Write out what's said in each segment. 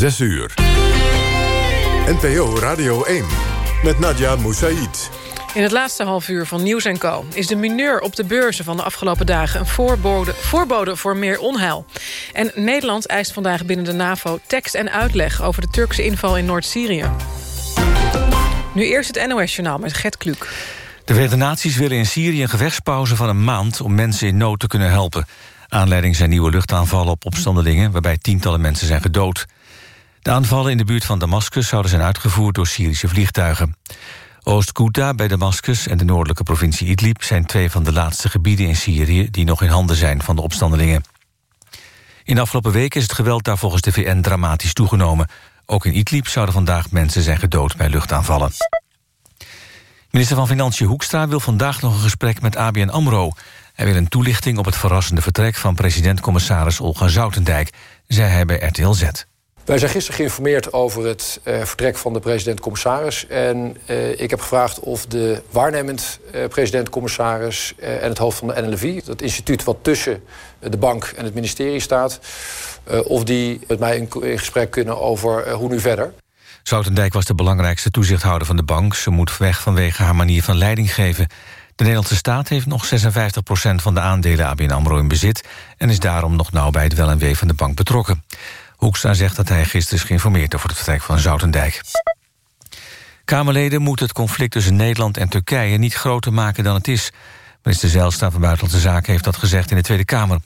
6 uur. NPO Radio 1 met Nadia Moussaïd. In het laatste half uur van Nieuws Co. is de mineur op de beurzen van de afgelopen dagen... een voorbode, voorbode voor meer onheil. En Nederland eist vandaag binnen de NAVO tekst en uitleg... over de Turkse inval in Noord-Syrië. Nu eerst het NOS-journaal met Gert Kluk. De Verenigde Naties willen in Syrië een gevechtspauze van een maand... om mensen in nood te kunnen helpen. Aanleiding zijn nieuwe luchtaanvallen op opstandelingen... waarbij tientallen mensen zijn gedood. De aanvallen in de buurt van Damascus zouden zijn uitgevoerd... door Syrische vliegtuigen. Oost-Ghouta bij Damascus en de noordelijke provincie Idlib... zijn twee van de laatste gebieden in Syrië... die nog in handen zijn van de opstandelingen. In de afgelopen weken is het geweld daar volgens de VN dramatisch toegenomen. Ook in Idlib zouden vandaag mensen zijn gedood bij luchtaanvallen. Minister van Financiën Hoekstra wil vandaag nog een gesprek met ABN AMRO. Hij wil een toelichting op het verrassende vertrek van president-commissaris Olga Zoutendijk, zei hij bij RTL Z. Wij zijn gisteren geïnformeerd over het uh, vertrek van de president-commissaris. En uh, ik heb gevraagd of de waarnemend uh, president-commissaris en het hoofd van de NLV... dat instituut wat tussen de bank en het ministerie staat... of die met mij in, in gesprek kunnen over hoe nu verder. Zoutendijk was de belangrijkste toezichthouder van de bank. Ze moet weg vanwege haar manier van leiding geven. De Nederlandse staat heeft nog 56% van de aandelen ABN AMRO in bezit... en is daarom nog nauw bij het wel en wee van de bank betrokken. Hoekstra zegt dat hij gisteren is geïnformeerd over het vertrek van Zoutendijk. Kamerleden moeten het conflict tussen Nederland en Turkije niet groter maken dan het is. Minister Zijlstra van Buitenlandse Zaken heeft dat gezegd in de Tweede Kamer.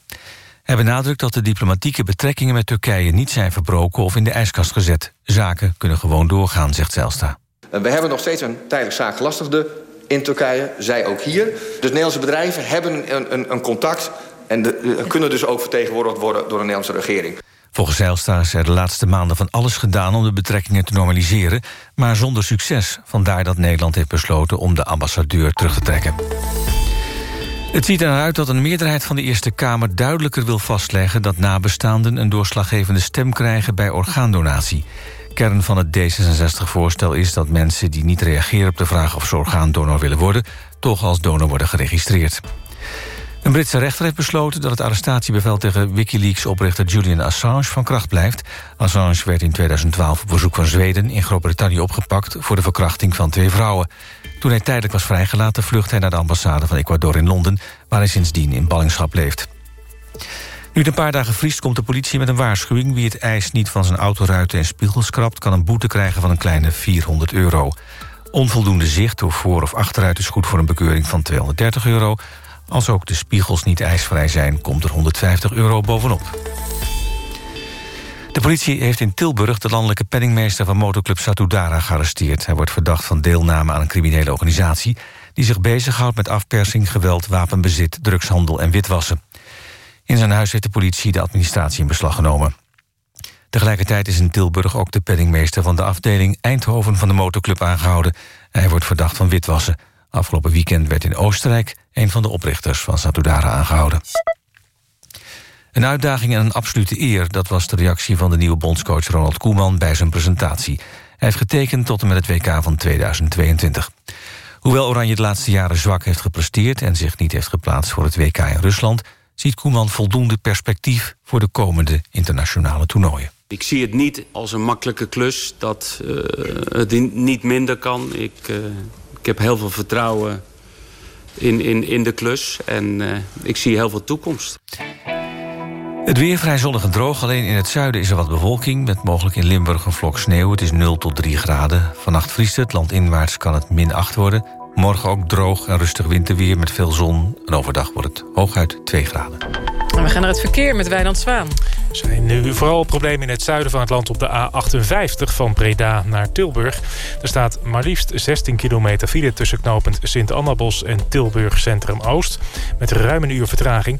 Hij benadrukt dat de diplomatieke betrekkingen met Turkije niet zijn verbroken of in de ijskast gezet. Zaken kunnen gewoon doorgaan, zegt Zijlstra. We hebben nog steeds een tijdelijk zaakgelastigde in Turkije, zij ook hier. Dus Nederlandse bedrijven hebben een, een, een contact... en de, kunnen dus ook vertegenwoordigd worden door de Nederlandse regering. Volgens Zijlstra is er de laatste maanden van alles gedaan om de betrekkingen te normaliseren, maar zonder succes. Vandaar dat Nederland heeft besloten om de ambassadeur terug te trekken. Het ziet eruit uit dat een meerderheid van de Eerste Kamer duidelijker wil vastleggen dat nabestaanden een doorslaggevende stem krijgen bij orgaandonatie. Kern van het D66-voorstel is dat mensen die niet reageren op de vraag of ze orgaandonor willen worden, toch als donor worden geregistreerd. Een Britse rechter heeft besloten dat het arrestatiebevel tegen Wikileaks-oprichter Julian Assange van kracht blijft. Assange werd in 2012 op bezoek van Zweden in Groot-Brittannië opgepakt voor de verkrachting van twee vrouwen. Toen hij tijdelijk was vrijgelaten vlucht hij naar de ambassade van Ecuador in Londen, waar hij sindsdien in ballingschap leeft. Nu het een paar dagen vriest komt de politie met een waarschuwing. Wie het ijs niet van zijn autoruiten en spiegels krabt... kan een boete krijgen van een kleine 400 euro. Onvoldoende zicht door voor- of achteruit is goed voor een bekeuring van 230 euro. Als ook de spiegels niet ijsvrij zijn, komt er 150 euro bovenop. De politie heeft in Tilburg de landelijke penningmeester van motoclub Satudara gearresteerd. Hij wordt verdacht van deelname aan een criminele organisatie... die zich bezighoudt met afpersing, geweld, wapenbezit, drugshandel en witwassen. In zijn huis heeft de politie de administratie in beslag genomen. Tegelijkertijd is in Tilburg ook de penningmeester van de afdeling Eindhoven van de motorclub aangehouden. Hij wordt verdacht van witwassen. Afgelopen weekend werd in Oostenrijk een van de oprichters van Satudara aangehouden. Een uitdaging en een absolute eer, dat was de reactie van de nieuwe bondscoach Ronald Koeman bij zijn presentatie. Hij heeft getekend tot en met het WK van 2022. Hoewel Oranje de laatste jaren zwak heeft gepresteerd en zich niet heeft geplaatst voor het WK in Rusland, ziet Koeman voldoende perspectief voor de komende internationale toernooien. Ik zie het niet als een makkelijke klus dat uh, het niet minder kan. Ik, uh, ik heb heel veel vertrouwen in, in, in de klus en uh, ik zie heel veel toekomst. Het weer vrij zonnig en droog. Alleen in het zuiden is er wat bewolking... met mogelijk in Limburg een vlok sneeuw. Het is 0 tot 3 graden. Vannacht vriest het. Landinwaarts kan het min 8 worden. Morgen ook droog en rustig winterweer met veel zon. En overdag wordt het hooguit 2 graden. En we gaan naar het verkeer met Wijnand Zwaan. Er zijn nu vooral problemen in het zuiden van het land op de A58 van Breda naar Tilburg. Er staat maar liefst 16 kilometer file tussen knooppunt Sint-Annabos en Tilburg Centrum Oost. Met ruim een uur vertraging.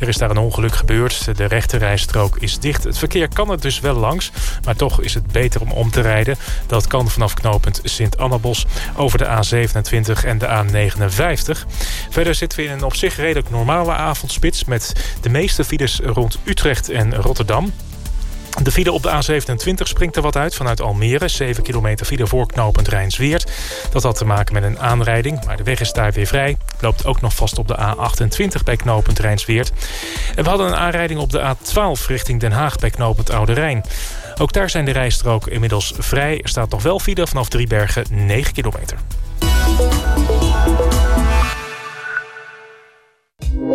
Er is daar een ongeluk gebeurd. De rechterrijstrook is dicht. Het verkeer kan er dus wel langs. Maar toch is het beter om om te rijden. Dat kan vanaf knooppunt Sint-Annabos over de A27 en de A59. Verder zitten we in een op zich redelijk normale avondspits... met de meeste files rond Utrecht en Rotterdam. De file op de A27 springt er wat uit vanuit Almere. 7 kilometer file voor knooppunt Rijnsweert. Dat had te maken met een aanrijding, maar de weg is daar weer vrij. Loopt ook nog vast op de A28 bij knooppunt Rijnsweert. En we hadden een aanrijding op de A12 richting Den Haag bij knooppunt Oude Rijn. Ook daar zijn de rijstroken inmiddels vrij. Er staat nog wel file vanaf Driebergen 9 kilometer.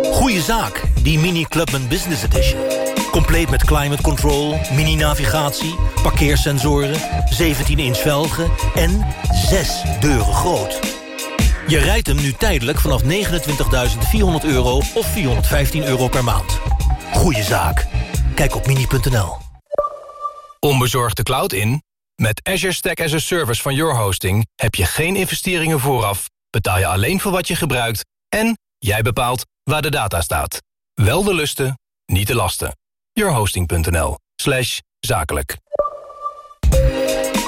Goeie zaak, die Mini Clubman Business Edition. Compleet met climate control, mini-navigatie, parkeersensoren... 17-inch velgen en 6 deuren groot. Je rijdt hem nu tijdelijk vanaf 29.400 euro of 415 euro per maand. Goeie zaak. Kijk op mini.nl. Onbezorgd de cloud in? Met Azure Stack as a Service van Your Hosting... heb je geen investeringen vooraf, betaal je alleen voor wat je gebruikt... en jij bepaalt waar de data staat. Wel de lusten, niet de lasten. yourhosting.nl slash zakelijk.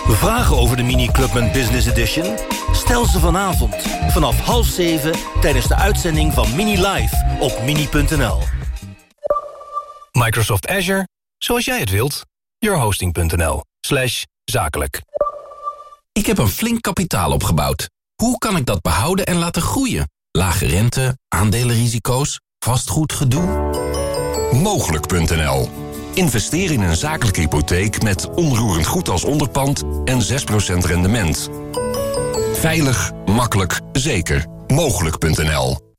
Vragen over de Mini Clubman Business Edition? Stel ze vanavond vanaf half zeven tijdens de uitzending van Mini Live op mini.nl. Microsoft Azure, zoals jij het wilt. yourhosting.nl slash zakelijk. Ik heb een flink kapitaal opgebouwd. Hoe kan ik dat behouden en laten groeien? Lage rente, aandelenrisico's, vastgoedgedoe? Mogelijk.nl Investeer in een zakelijke hypotheek met onroerend goed als onderpand en 6% rendement. Veilig, makkelijk, zeker. Mogelijk.nl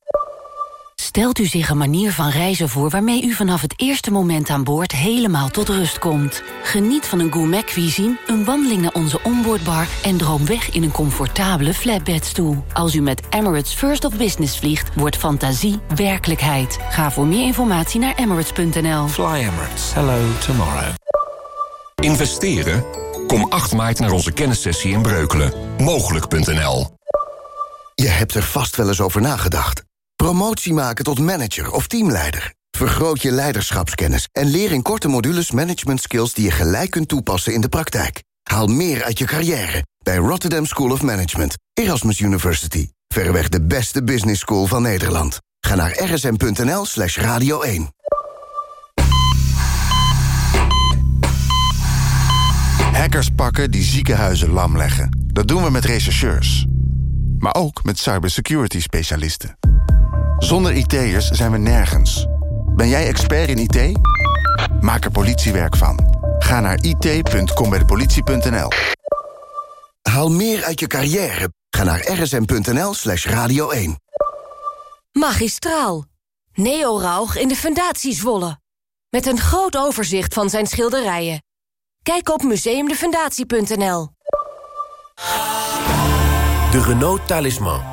Stelt u zich een manier van reizen voor waarmee u vanaf het eerste moment aan boord helemaal tot rust komt. Geniet van een gourmet cuisine, een wandeling naar onze onboardbar en droom weg in een comfortabele flatbedstoel. Als u met Emirates First of Business vliegt, wordt fantasie werkelijkheid. Ga voor meer informatie naar emirates.nl. Fly Emirates. Hello tomorrow. Investeren? Kom 8 maart naar onze kennissessie in Breukelen. Mogelijk.nl Je hebt er vast wel eens over nagedacht. Promotie maken tot manager of teamleider. Vergroot je leiderschapskennis en leer in korte modules management skills die je gelijk kunt toepassen in de praktijk. Haal meer uit je carrière bij Rotterdam School of Management, Erasmus University. Verreweg de beste business school van Nederland. Ga naar rsm.nl slash radio 1. Hackers pakken die ziekenhuizen lam leggen. Dat doen we met rechercheurs. Maar ook met cybersecurity specialisten. Zonder IT'ers zijn we nergens. Ben jij expert in IT? Maak er politiewerk van. Ga naar it.combijdepolitie.nl Haal meer uit je carrière. Ga naar rsm.nl slash radio 1. Magistraal. Neo Rauch in de Fundatie Zwolle. Met een groot overzicht van zijn schilderijen. Kijk op museumdefundatie.nl. De Renault Talisman.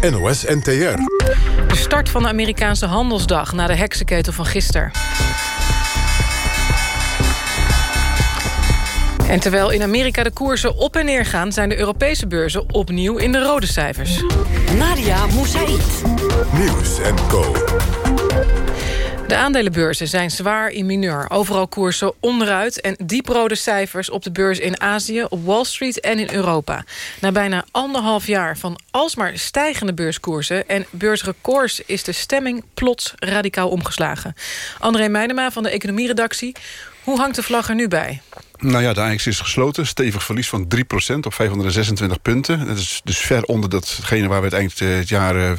NOS NTR. De start van de Amerikaanse handelsdag na de heksenketel van gisteren. En terwijl in Amerika de koersen op en neer gaan... zijn de Europese beurzen opnieuw in de rode cijfers. Nadia Moussaïd. Nieuws en Co. De aandelenbeurzen zijn zwaar in mineur. Overal koersen onderuit en dieprode cijfers op de beurs in Azië, op Wall Street en in Europa. Na bijna anderhalf jaar van alsmaar stijgende beurskoersen en beursrecords is de stemming plots radicaal omgeslagen. André Meijnema van de economieredactie. Hoe hangt de vlag er nu bij? Nou ja, de AX is gesloten. Stevig verlies van 3% op 526 punten. Dat is dus ver onder datgene waar we het eind eh, het jaar, uh,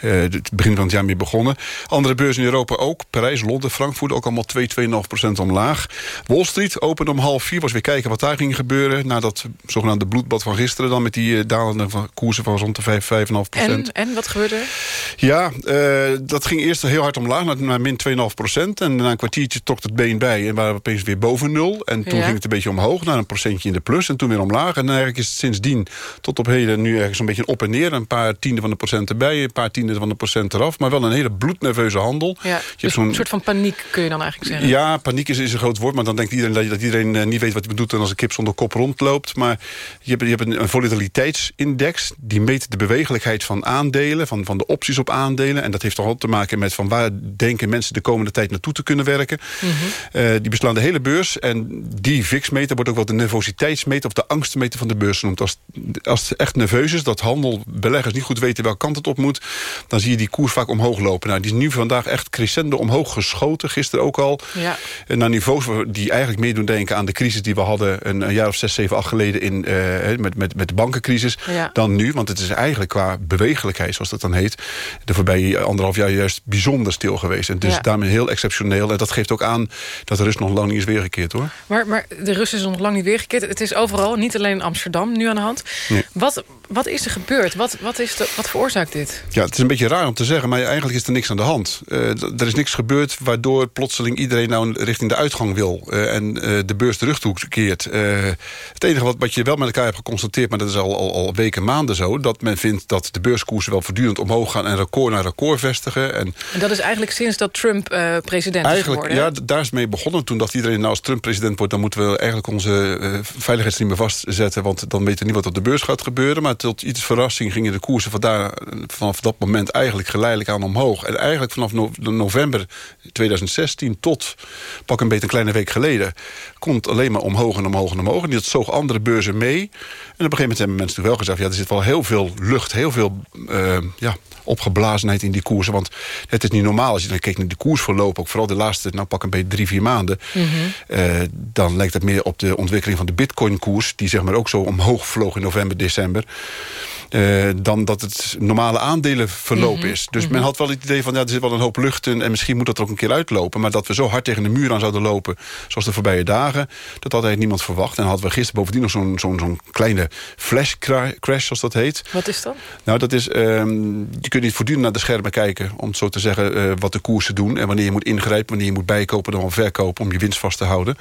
het begin van het jaar mee begonnen. Andere beurzen in Europa ook. Parijs, Londen, Frankfurt ook allemaal 2, 2,5% omlaag. Wall Street opende om half vier. Was weer kijken wat daar ging gebeuren. Na dat zogenaamde bloedbad van gisteren dan met die uh, dalende van, koersen van rond de 5, 5,5%. En, en wat gebeurde er? Ja, uh, dat ging eerst heel hard omlaag naar, naar min 2,5%. En na een kwartiertje trok het been bij en waren we opeens weer boven nul. En toen ja. Ging het een beetje omhoog naar een procentje in de plus. En toen weer omlaag. En eigenlijk is het sindsdien tot op heden nu ergens een beetje op en neer. Een paar tienden van de procent erbij, een paar tienden van de procent eraf. Maar wel een hele bloednerveuze handel. Ja, je dus een soort van paniek kun je dan eigenlijk zeggen. Ja, paniek is, is een groot woord. Maar dan denkt iedereen dat, iedereen uh, niet weet wat hij bedoelt... en als een kip zonder kop rondloopt. Maar je hebt, je hebt een, een volatiliteitsindex. Die meet de bewegelijkheid van aandelen. Van, van de opties op aandelen. En dat heeft toch ook te maken met van waar denken mensen de komende tijd naartoe te kunnen werken. Mm -hmm. uh, die beslaan de hele beurs. En die die VIX-meter wordt ook wel de nervositeitsmeter... of de angstmeter van de beurs genoemd. Als, als het echt nerveus is, dat handel, beleggers niet goed weten... welke kant het op moet, dan zie je die koers vaak omhoog lopen. Nou, die is nu vandaag echt crescendo omhoog geschoten. Gisteren ook al. Ja. Naar niveaus die eigenlijk meer doen denken aan de crisis... die we hadden een, een jaar of zes, zeven, acht geleden... In, uh, met, met, met de bankencrisis Ja. dan nu. Want het is eigenlijk qua bewegelijkheid, zoals dat dan heet... de voorbije anderhalf jaar juist bijzonder stil geweest. En dus Ja. daarmee heel exceptioneel. En dat geeft ook aan dat de rust nog lang niet is weergekeerd, hoor. Maar, maar de Russen is nog lang niet weergekeerd. Het is overal, niet alleen in Amsterdam, nu aan de hand. Nee. Wat, wat is er gebeurd? Wat, wat, is de, wat veroorzaakt dit? Ja, het is een beetje raar om te zeggen, maar eigenlijk is er niks aan de hand. Eh, er is niks gebeurd waardoor plotseling iedereen nou richting de uitgang wil... eh, en eh, de beurs de rug toekeert. Het enige wat, wat je wel met elkaar hebt geconstateerd... maar dat is al, al, al weken, maanden zo... dat men vindt dat de beurskoersen wel voortdurend omhoog gaan... en record naar record vestigen. En En dat is eigenlijk sinds dat Trump president is Eigenlijk, geworden. ja, d- daar is mee begonnen. Toen dacht iedereen, nou, als Trump president wordt... dan moeten we eigenlijk onze veiligheidsriemen vastzetten... want dan weten we niet wat op de beurs gaat gebeuren. Maar tot iets verrassing gingen de koersen vandaar, vanaf dat moment... eigenlijk geleidelijk aan omhoog. En eigenlijk vanaf no- november 2016 tot pak een beetje een kleine week geleden... komt alleen maar omhoog en omhoog en omhoog. En dat zoog andere beurzen mee. En op een gegeven moment hebben mensen natuurlijk wel gezegd... ja, er zit wel heel veel lucht, heel veel... eh, ja, opgeblazenheid in die koersen. Want het is niet normaal als je dan kijkt naar de koersverloop... ook vooral de laatste, nou pak een beetje drie, vier maanden... eh, dan lijkt het meer op de ontwikkeling van de bitcoin-koers... die zeg maar ook zo omhoog vloog in november, december... eh, dan dat het normale aandelenverloop Mhm, is. Dus mhm. men had wel het idee van, ja, er zit wel een hoop lucht in... en misschien moet dat er ook een keer uitlopen. Maar dat we zo hard tegen de muur aan zouden lopen... zoals de voorbije dagen, dat had eigenlijk niemand verwacht. En hadden we gisteren bovendien nog zo'n zo'n zo'n kleine flash cra- crash, zoals dat heet. Wat is dat? Nou, dat is, ehm, je kunt niet voortdurend naar de schermen kijken... om zo te zeggen eh, wat de koersen doen... en wanneer je moet ingrijpen, wanneer je moet bijkopen... dan wel verkopen om je winst vast te houden.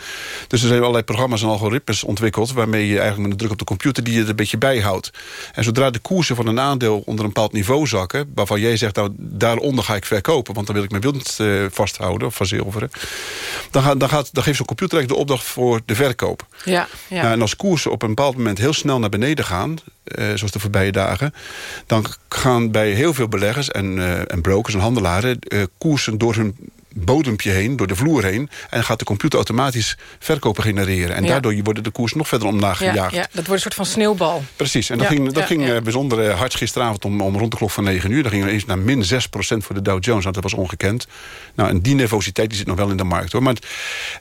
Dus er zijn allerlei programma's en algoritmes ontwikkeld... waarmee je eigenlijk met een druk op de computer... die je er een beetje bijhoudt. En zodra de koersen van een aandeel onder een bepaald niveau zakken... waarvan jij zegt, nou, daaronder ga ik verkopen... want dan wil ik mijn winst eh, vasthouden of verzilveren... dan, gaat, dan, gaat, dan geeft zo'n computer eigenlijk de opdracht voor de verkoop. Ja, ja. Nou, en als koersen op een bepaald moment heel snel naar beneden gaan... eh, zoals de voorbije dagen... dan gaan bij heel veel beleggers en, eh, en brokers en handelaren... koersen door hun bodempje heen, door de vloer heen... en gaat de computer automatisch verkopen genereren. En Ja. daardoor worden de koers nog verder omlaag ja, gejaagd. ja, dat wordt een soort van sneeuwbal. Precies, en dat ging, dat ging eh, bijzonder eh, hard gisteravond om, om rond de klok van 9 uur. Dan gingen we eens naar min 6% voor de Dow Jones. Nou, dat was ongekend. Nou, en die nervositeit die zit nog wel in de markt. hoor. Maar het,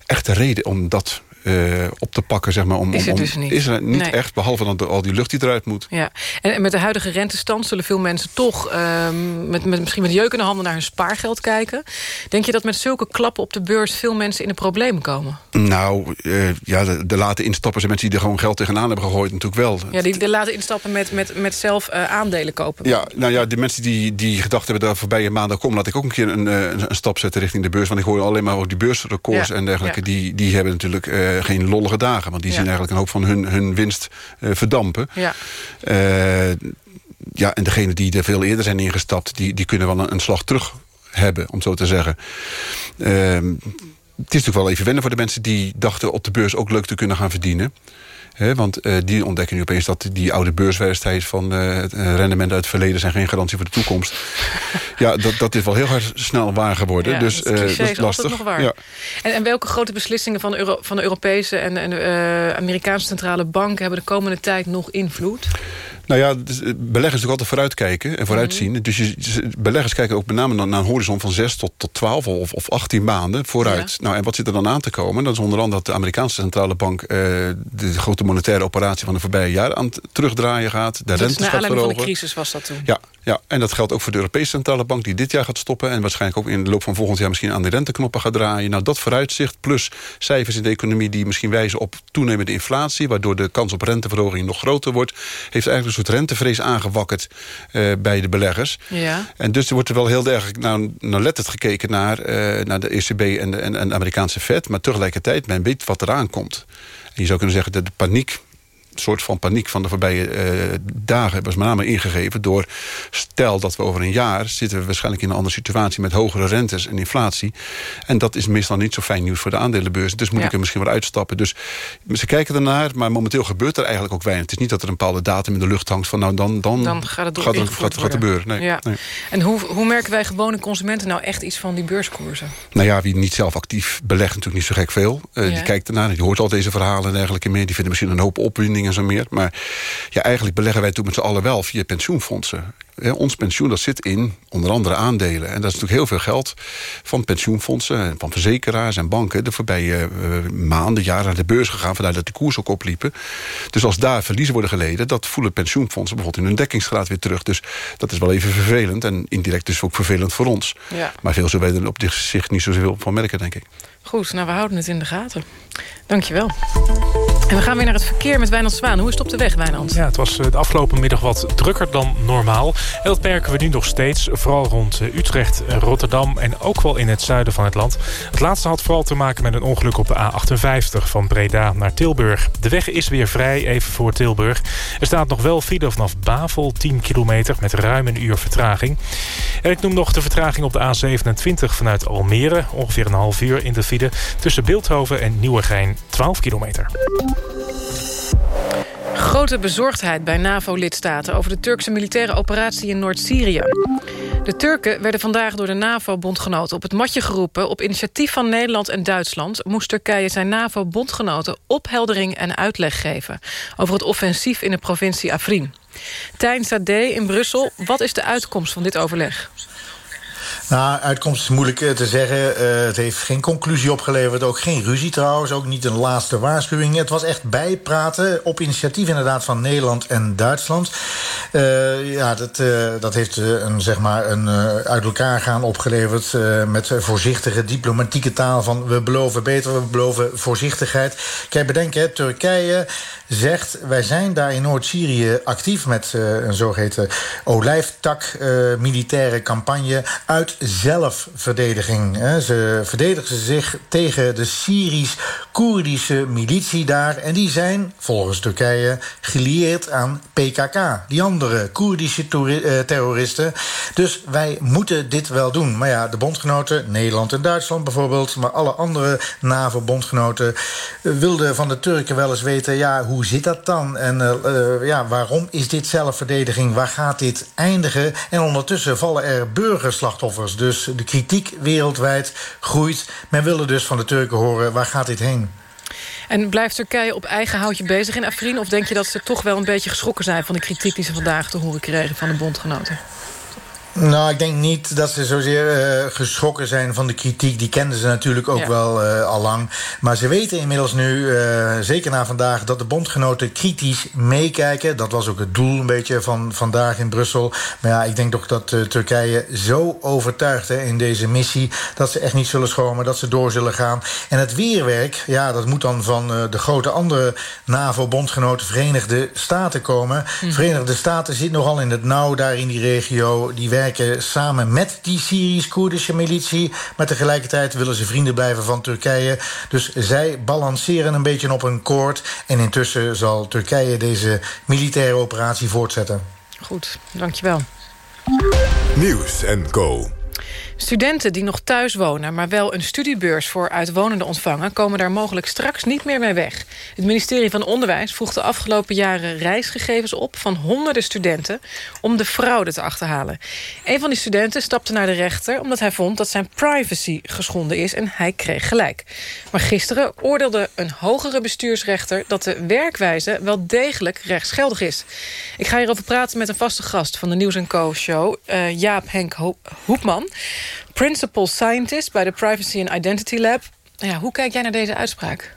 echte reden om dat eh, op te pakken, zeg maar... Om, Is er om- dus niet. Is er niet Nee. echt, behalve dan de- al die lucht die eruit moet. Ja, en en met de huidige rentestand zullen veel mensen toch... ehm, met, met, misschien met jeuk in de handen naar hun spaargeld kijken. Denk je dat met zulke klappen op de beurs... veel mensen in de problemen komen? Nou, eh, ja, de, de late instappers en mensen die er gewoon geld tegenaan hebben gegooid... natuurlijk wel. Ja, die, die laten instappen met, met, met zelf eh, aandelen kopen. Ja, nou ja, de mensen die, die gedacht hebben... dat voorbije maanden kom, laat ik ook een keer een, een, een stap zetten richting de beurs. Want ik hoor alleen maar over die beursrecords Ja, en dergelijke. ja. Die, die hebben natuurlijk eh, geen lollige dagen. Want die Ja. zien eigenlijk een hoop van hun, hun winst eh, verdampen. Ja. Eh, ja, en degenen die er veel eerder zijn ingestapt... die, die kunnen wel een, een slag terug hebben, om zo te zeggen. Ehm, het is natuurlijk wel even wennen voor de mensen die dachten... op de beurs ook leuk te kunnen gaan verdienen. Want eh, die ontdekken nu opeens dat die oude beurswijsheid... van eh, rendement uit het verleden zijn geen garantie voor de toekomst. ja, dat, dat is wel heel hard snel waar geworden. Ja, dus dat is lastig. altijd nog waar. Ja. En, en welke grote beslissingen van Euro- van de Europese en, en de Amerikaanse centrale banken... hebben de komende tijd nog invloed? Nou ja, dus, eh, beleggers natuurlijk altijd vooruitkijken en vooruitzien. Mhm. Dus je, beleggers kijken ook met name naar, een horizon van 6 tot, tot 12 of, of 18 maanden vooruit. Nou, en wat zit er dan aan te komen? Dat is onder andere dat de Amerikaanse centrale bank... eh, de grote monetaire operatie van de voorbije jaren aan het terugdraaien gaat. De naar gaat aanleiding van de verhogen. crisis was dat toen. Ja, ja, en dat geldt ook voor de Europese Centrale Bank... die dit jaar gaat stoppen en waarschijnlijk ook in de loop van volgend jaar... misschien aan de renteknoppen gaat draaien. Nou, dat vooruitzicht plus cijfers in de economie... die misschien wijzen op toenemende inflatie... waardoor de kans op renteverhoging nog groter wordt... heeft eigenlijk soort rentevrees aangewakkerd eh, bij de beleggers. Ja. En dus er wordt er wel heel erg nou, nauwlettend gekeken naar, eh, naar de ECB en de, en, en de Amerikaanse Fed. Maar tegelijkertijd, men weet wat eraan komt. En je zou kunnen zeggen dat de paniek soort van paniek van de voorbije uh, dagen... was met name ingegeven door... stel dat we over een jaar zitten we waarschijnlijk in een andere situatie... met hogere rentes en inflatie. En dat is meestal niet zo fijn nieuws voor de aandelenbeurs. Dus moet ik er misschien wel uitstappen. Dus ze kijken ernaar, maar momenteel gebeurt er eigenlijk ook weinig. Het is niet dat er een bepaalde datum in de lucht hangt... van nou dan, dan, dan gaat het gaat, er, gaat, gaat gebeuren. Nee, ja. En hoe, hoe merken wij gewone consumenten nou echt iets van die beurskoersen? Nou ja, wie niet zelf actief belegt natuurlijk niet zo gek veel. Uh, Die kijkt ernaar, die hoort al deze verhalen en dergelijke meer. Die vinden misschien een hoop opwinding en zo meer. Maar ja, eigenlijk beleggen wij toen met z'n allen wel via pensioenfondsen ons pensioen dat zit in onder andere aandelen. En dat is natuurlijk heel veel geld van pensioenfondsen... van verzekeraars en banken... de voorbije uh, maanden, jaren naar de beurs gegaan... vandaar dat de koers ook opliepen. Dus als daar verliezen worden geleden... dat voelen pensioenfondsen bijvoorbeeld in hun dekkingsgraad weer terug. Dus dat is wel even vervelend. En indirect dus ook vervelend voor ons. Ja. Maar veel zullen wij er op zich niet zoveel van merken, denk ik. Goed, nou we houden het in de gaten. Dankjewel. En we gaan weer naar het verkeer met Wijnand Zwaan. Hoe is het op de weg, Wijnand? Ja, het was eh, de afgelopen middag wat drukker dan normaal. En dat merken we nu nog steeds. Vooral rond eh, Utrecht, Rotterdam en ook wel in het zuiden van het land. Het laatste had vooral te maken met een ongeluk op de A58... van Breda naar Tilburg. De weg is weer vrij, even voor Tilburg. Er staat nog wel file vanaf Bavel, 10 kilometer... met ruim een uur vertraging. En ik noem nog de vertraging op de A27 vanuit Almere. Ongeveer een half uur in de file tussen Beeldhoven en Nieuwegein, 12 kilometer. Grote bezorgdheid bij NAVO-lidstaten over de Turkse militaire operatie in Noord-Syrië. De Turken werden vandaag door de NAVO-bondgenoten op het matje geroepen. Op initiatief van Nederland en Duitsland moest Turkije zijn NAVO-bondgenoten opheldering en uitleg geven over het offensief in de provincie Afrin. Tijn Sade in Brussel, wat is de uitkomst van dit overleg? Nou, uitkomst is moeilijk eh, te zeggen. Uh, het heeft geen conclusie opgeleverd. Ook geen ruzie trouwens. Ook niet een laatste waarschuwing. Het was echt bijpraten. Op initiatief inderdaad van Nederland en Duitsland. Uh, ja, dat, dat heeft een, zeg maar een uit elkaar gaan opgeleverd. met voorzichtige diplomatieke taal van we beloven beter, we beloven voorzichtigheid. Kijk, bedenk, Turkije zegt... wij zijn daar in Noord-Syrië actief met uh, een zogeheten olijftak uh, militaire campagne uit zelfverdediging. Ze verdedigen zich tegen de Syrisch-Koerdische militie daar... en die zijn, volgens Turkije, gelieerd aan PKK. Die andere Koerdische uh, terroristen. Dus wij moeten dit wel doen. Maar ja, de bondgenoten, Nederland en Duitsland bijvoorbeeld... maar alle andere NAVO-bondgenoten wilden van de Turken wel eens weten... ja, hoe hoe zit dat dan? En uh, ja, waarom is dit zelfverdediging? Waar gaat dit eindigen? En ondertussen vallen er burgerslachtoffers. Dus de kritiek wereldwijd groeit. Men wil dus van de Turken horen, waar gaat dit heen? En blijft Turkije op eigen houtje bezig in Afrin? Of denk je dat ze toch wel een beetje geschrokken zijn... van de kritiek die ze vandaag te horen kregen van de bondgenoten? Nou, ik denk niet dat ze zozeer uh, geschrokken zijn van de kritiek. Die kenden ze natuurlijk ook wel uh, al lang. Maar ze weten inmiddels nu, uh, zeker na vandaag... dat de bondgenoten kritisch meekijken. Dat was ook het doel een beetje van vandaag in Brussel. Maar ja, ik denk toch dat Turkije zo overtuigt hè, in deze missie... dat ze echt niet zullen schomen, dat ze door zullen gaan. En het weerwerk, ja, dat moet dan van de grote andere NAVO-bondgenoten... Verenigde Staten komen. Mm. Verenigde Staten zit nogal in het nauw daar in die regio. Die werken samen met die Syrisch-Koerdische militie. Maar tegelijkertijd willen ze vrienden blijven van Turkije. Dus zij balanceren een beetje op een koord. En intussen zal Turkije deze militaire operatie voortzetten. Goed, dankjewel. Nieuws en Co. Studenten die nog thuis wonen, maar wel een studiebeurs voor uitwonenden ontvangen... komen daar mogelijk straks niet meer mee weg. Het ministerie van Onderwijs vroeg de afgelopen jaren reisgegevens op... van honderden studenten om de fraude te achterhalen. Een van die studenten stapte naar de rechter... omdat hij vond dat zijn privacy geschonden is en hij kreeg gelijk. Maar gisteren oordeelde een hogere bestuursrechter... dat de werkwijze wel degelijk rechtsgeldig is. Ik ga hierover praten met een vaste gast van de Nieuws Co. show... Uh, Jaap Henk Hoepman principal scientist bij de Privacy and Identity Lab. Ja, hoe kijk jij naar deze uitspraak?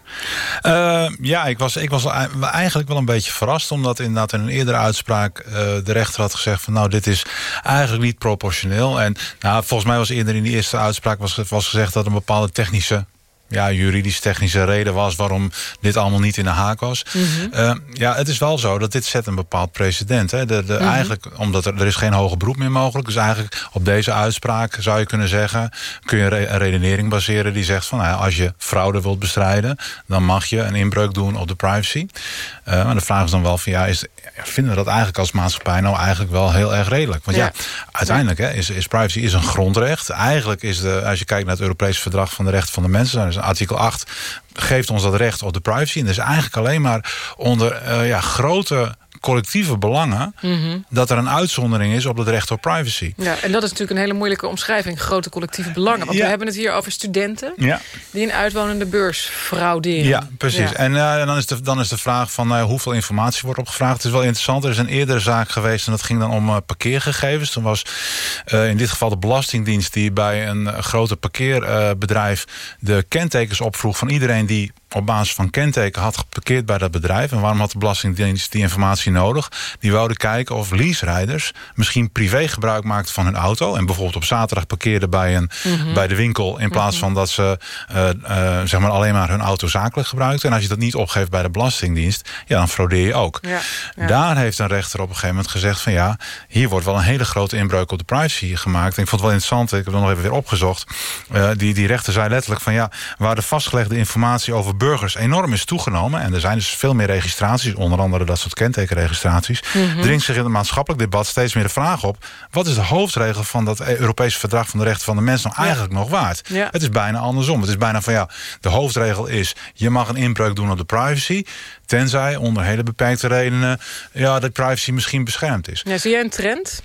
Uh, ja, ik was, ik was eigenlijk wel een beetje verrast... omdat inderdaad in een eerdere uitspraak uh, de rechter had gezegd... van nou, dit is eigenlijk niet proportioneel. En nou, volgens mij was eerder in die eerste uitspraak was, was gezegd... dat een bepaalde technische ja, juridisch-technische reden was... waarom dit allemaal niet in de haak was. Mhm. Eh, ja, het is wel zo dat dit zet een bepaald precedent. Hè. De, de, Mhm. Eigenlijk, omdat er, er is geen hoger beroep meer mogelijk. Dus eigenlijk op deze uitspraak zou je kunnen zeggen... kun je een re- een redenering baseren die zegt van... Nou, als je fraude wilt bestrijden... dan mag je een inbreuk doen op de privacy. Eh, maar de vraag is dan wel van... ja, is, vinden we dat eigenlijk als maatschappij nou eigenlijk wel heel erg redelijk? Want ja, Ja. uiteindelijk hè, is, is privacy is een grondrecht. Eigenlijk is de, als je kijkt naar het Europees Verdrag van de Rechten van de Mensen... dan is artikel 8 geeft ons dat recht op de privacy. En dat is eigenlijk alleen maar onder eh, ja, grote collectieve belangen... Mhm. dat er een uitzondering is op het recht op privacy. Ja, en dat is natuurlijk een hele moeilijke omschrijving. Grote collectieve belangen. Want Ja. we hebben het hier over studenten... Ja. die een uitwonende beurs frauderen. Ja, precies. Ja. En eh, dan, is de, dan is de vraag van eh, hoeveel informatie wordt opgevraagd. Het is wel interessant. Er is een eerdere zaak geweest en dat ging dan om eh, parkeergegevens. Toen was eh, in dit geval de Belastingdienst die bij een eh, grote parkeerbedrijf de kentekens opvroeg van iedereen die op basis van kenteken had geparkeerd bij dat bedrijf. En waarom had de Belastingdienst die informatie nodig? Die wouden kijken of leaserijders misschien privé gebruik maakten van hun auto. En bijvoorbeeld op zaterdag parkeerden bij, een, Mhm. bij de winkel. In plaats van dat ze eh, eh, zeg maar alleen maar hun auto zakelijk gebruikten. En als je dat niet opgeeft bij de Belastingdienst, ja, dan fraudeer je ook. Ja, ja. Daar heeft een rechter op een gegeven moment gezegd van ja, hier wordt wel een hele grote inbreuk op de privacy gemaakt. En ik vond het wel interessant, ik heb het nog even weer opgezocht. Eh, die, die rechter zei letterlijk van ja, waar de vastgelegde informatie over burgers enorm is toegenomen. En er zijn dus veel meer registraties, onder andere dat soort kentekenregistraties. Mhm. Dringt zich in het maatschappelijk debat steeds meer de vraag op. Wat is de hoofdregel van dat Europese verdrag van de rechten van de mens nou eigenlijk nog waard? Ja. Het is bijna andersom. Het is bijna van ja, de hoofdregel is je mag een inbreuk doen op de privacy. Tenzij onder hele beperkte redenen ja, de privacy misschien beschermd is. Ja, zie jij een trend?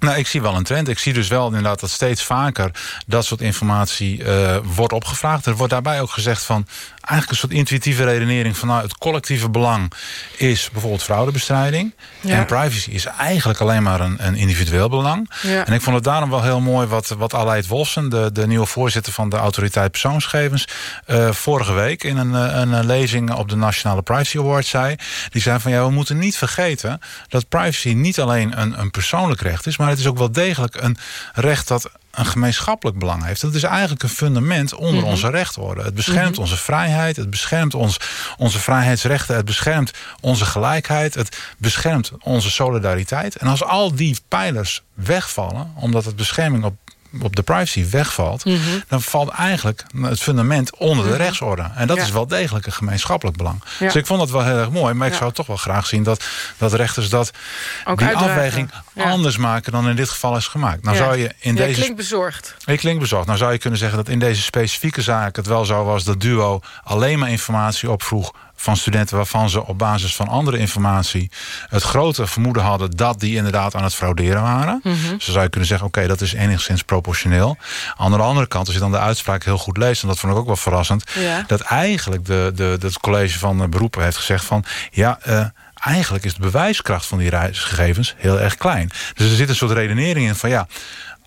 Nou, ik zie wel een trend. Ik zie dus wel inderdaad dat steeds vaker dat soort informatie eh, wordt opgevraagd. Er wordt daarbij ook gezegd van eigenlijk een soort intuïtieve redenering van nou, het collectieve belang is bijvoorbeeld fraudebestrijding. Ja. En privacy is eigenlijk alleen maar een, een individueel belang. Ja. En ik vond het daarom wel heel mooi wat, wat Aleid Wolfsen, de, de nieuwe voorzitter van de autoriteit persoonsgegevens, eh, vorige week in een, eh, een, eh, lezing op de Nationale Privacy Award zei. Die zei van ja, we moeten niet vergeten dat privacy niet alleen een, een persoonlijk recht is, maar het is ook wel degelijk een recht dat een gemeenschappelijk belang heeft. Dat is eigenlijk een fundament onder Mhm. onze rechtsorde. Het beschermt Mhm. onze vrijheid, het beschermt ons, onze vrijheidsrechten, het beschermt onze gelijkheid, het beschermt onze solidariteit. En als al die pijlers wegvallen, omdat het bescherming op op de privacy wegvalt... Mhm. dan valt eigenlijk het fundament onder de Mhm. rechtsorde. En dat Ja. is wel degelijk een gemeenschappelijk belang. Ja. Dus ik vond dat wel heel erg mooi. Maar ik zou toch wel graag zien dat, dat rechters dat, Ook die uitdragen. afweging anders maken... dan in dit geval is gemaakt. Nou zou je in deze klinkt bezorgd. ik klink bezorgd. Nou zou je kunnen zeggen dat in deze specifieke zaak het wel zo was dat Duo alleen maar informatie opvroeg van studenten waarvan ze op basis van andere informatie het grote vermoeden hadden dat die inderdaad aan het frauderen waren. Mhm. Dus zou je kunnen zeggen, oké, dat is enigszins proportioneel. Aan de andere kant, als je dan de uitspraak heel goed leest, en dat vond ik ook wel verrassend, Ja. dat eigenlijk de, de, het college van eh, beroepen heeft gezegd van ja. eh, Eigenlijk is de bewijskracht van die reisgegevens heel erg klein. Dus er zit een soort redenering in van ja,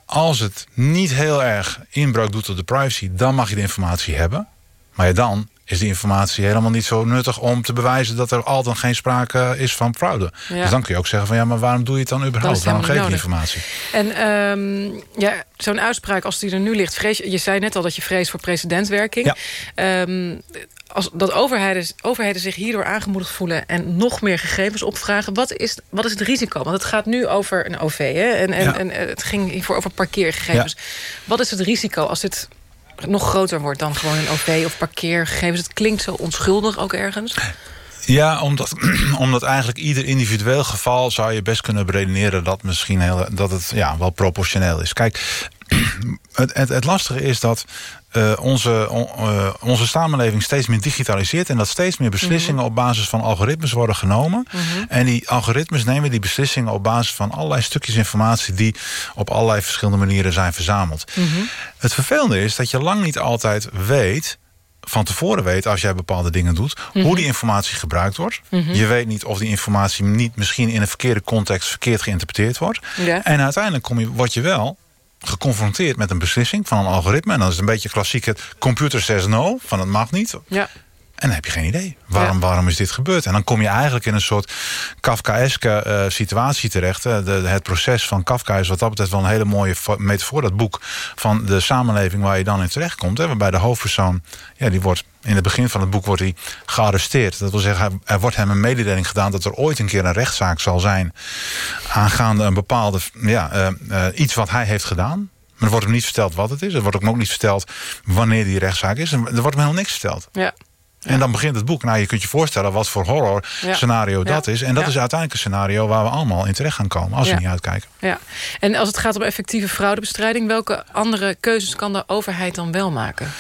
als het niet heel erg inbreuk doet op de privacy, dan mag je de informatie hebben. Maar ja, dan is die informatie helemaal niet zo nuttig om te bewijzen dat er al dan geen sprake is van fraude. Ja. Dus dan kun je ook zeggen van ja, maar waarom doe je het dan überhaupt? Waarom geef je die informatie? En ehm, ja, zo'n uitspraak als die er nu ligt... Vrees, je zei net al dat je vreest voor precedentwerking. Ja. Ehm, als dat overheden, overheden zich hierdoor aangemoedigd voelen... en nog meer gegevens opvragen, wat is, wat is het risico? Want het gaat nu over een OV, hè? En, en, Ja. en het ging hiervoor over parkeergegevens. Wat is het risico als dit nog groter wordt dan gewoon een OV of parkeergegevens? Het klinkt zo onschuldig ook ergens. Ja, omdat, omdat eigenlijk ieder individueel geval zou je best kunnen beredeneren dat, misschien heel, dat het ja, wel proportioneel is. Kijk, het, het, het lastige is dat eh, onze, on- eh, onze samenleving steeds meer digitaliseert en dat steeds meer beslissingen op basis van algoritmes worden genomen. En die algoritmes nemen die beslissingen op basis van allerlei stukjes informatie die op allerlei verschillende manieren zijn verzameld. Het vervelende is dat je lang niet altijd weet van tevoren weet, als jij bepaalde dingen doet, Mhm. hoe die informatie gebruikt wordt. Mhm. Je weet niet of die informatie niet misschien in een verkeerde context verkeerd geïnterpreteerd wordt. Ja. En uiteindelijk kom je, word je wel geconfronteerd met een beslissing van een algoritme. En dan is een beetje klassiek het computer says no, van het mag niet. Ja. En dan heb je geen idee. Waarom, waarom is dit gebeurd? En dan kom je eigenlijk in een soort Kafkaeske uh, situatie terecht. De, het proces van Kafka is wat dat betreft wel een hele mooie metafoor. Dat boek van de samenleving waar je dan in terechtkomt. Hè, waarbij de hoofdpersoon, ja, die wordt in het begin van het boek wordt hij gearresteerd. Dat wil zeggen, er wordt hem een mededeling gedaan... dat er ooit een keer een rechtszaak zal zijn... aangaande een bepaalde, ja, uh, uh, iets wat hij heeft gedaan. Maar er wordt hem niet verteld wat het is. Er wordt hem ook niet verteld wanneer die rechtszaak is. Er wordt hem helemaal niks verteld. Ja. En dan begint het boek. Nou, je kunt je voorstellen wat voor horror scenario dat is. En dat is uiteindelijk een scenario waar we allemaal in terecht gaan komen. Als we niet uitkijken. Ja. En als het gaat om effectieve fraudebestrijding... welke andere keuzes kan de overheid dan wel maken?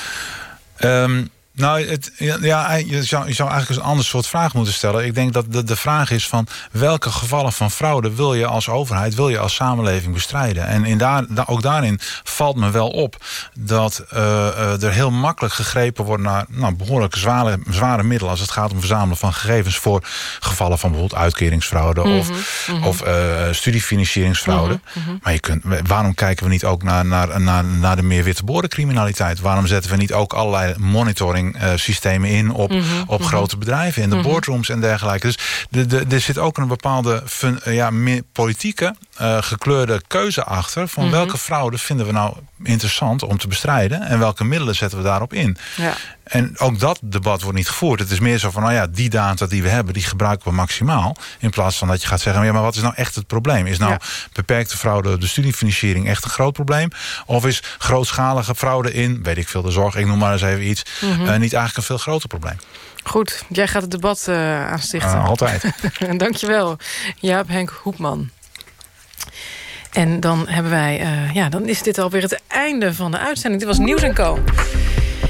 Um, nou, het, ja, je, zou, je zou eigenlijk een ander soort vraag moeten stellen. Ik denk dat de, de vraag is van welke gevallen van fraude wil je als overheid, wil je als samenleving bestrijden? En in daar, ook daarin valt me wel op dat uh, er heel makkelijk gegrepen wordt naar nou, behoorlijk zware, zware middelen als het gaat om verzamelen van gegevens voor gevallen van bijvoorbeeld uitkeringsfraude of, mm -hmm. of uh, studiefinancieringsfraude. Mm -hmm. Maar je kunt, waarom kijken we niet ook naar, naar, naar, naar de meer witte criminaliteit? Waarom zetten we niet ook allerlei monitoring systemen in op, mm -hmm. op grote bedrijven, in de -hmm. boardrooms en dergelijke. Dus de, de, er zit ook een bepaalde fun, ja, meer politieke uh, gekleurde keuze achter van mm -hmm. welke fraude vinden we nou interessant om te bestrijden en welke middelen zetten we daarop in. Ja. En ook dat debat wordt niet gevoerd. Het is meer zo van, nou ja, die data die we hebben, die gebruiken we maximaal. In plaats van dat je gaat zeggen, ja, maar wat is nou echt het probleem? Is nou ja. beperkte fraude, de studiefinanciering echt een groot probleem? Of is grootschalige fraude in, weet ik veel, de zorg, ik noem maar eens even iets, mm -hmm. uh, niet eigenlijk een veel groter probleem? Goed, jij gaat het debat uh, aanstichten. Uh, altijd. Dankjewel, Jaap Henk Hoepman. En dan hebben wij, ja, dan is dit alweer het einde van de uitzending. Dit was Nieuws en Co.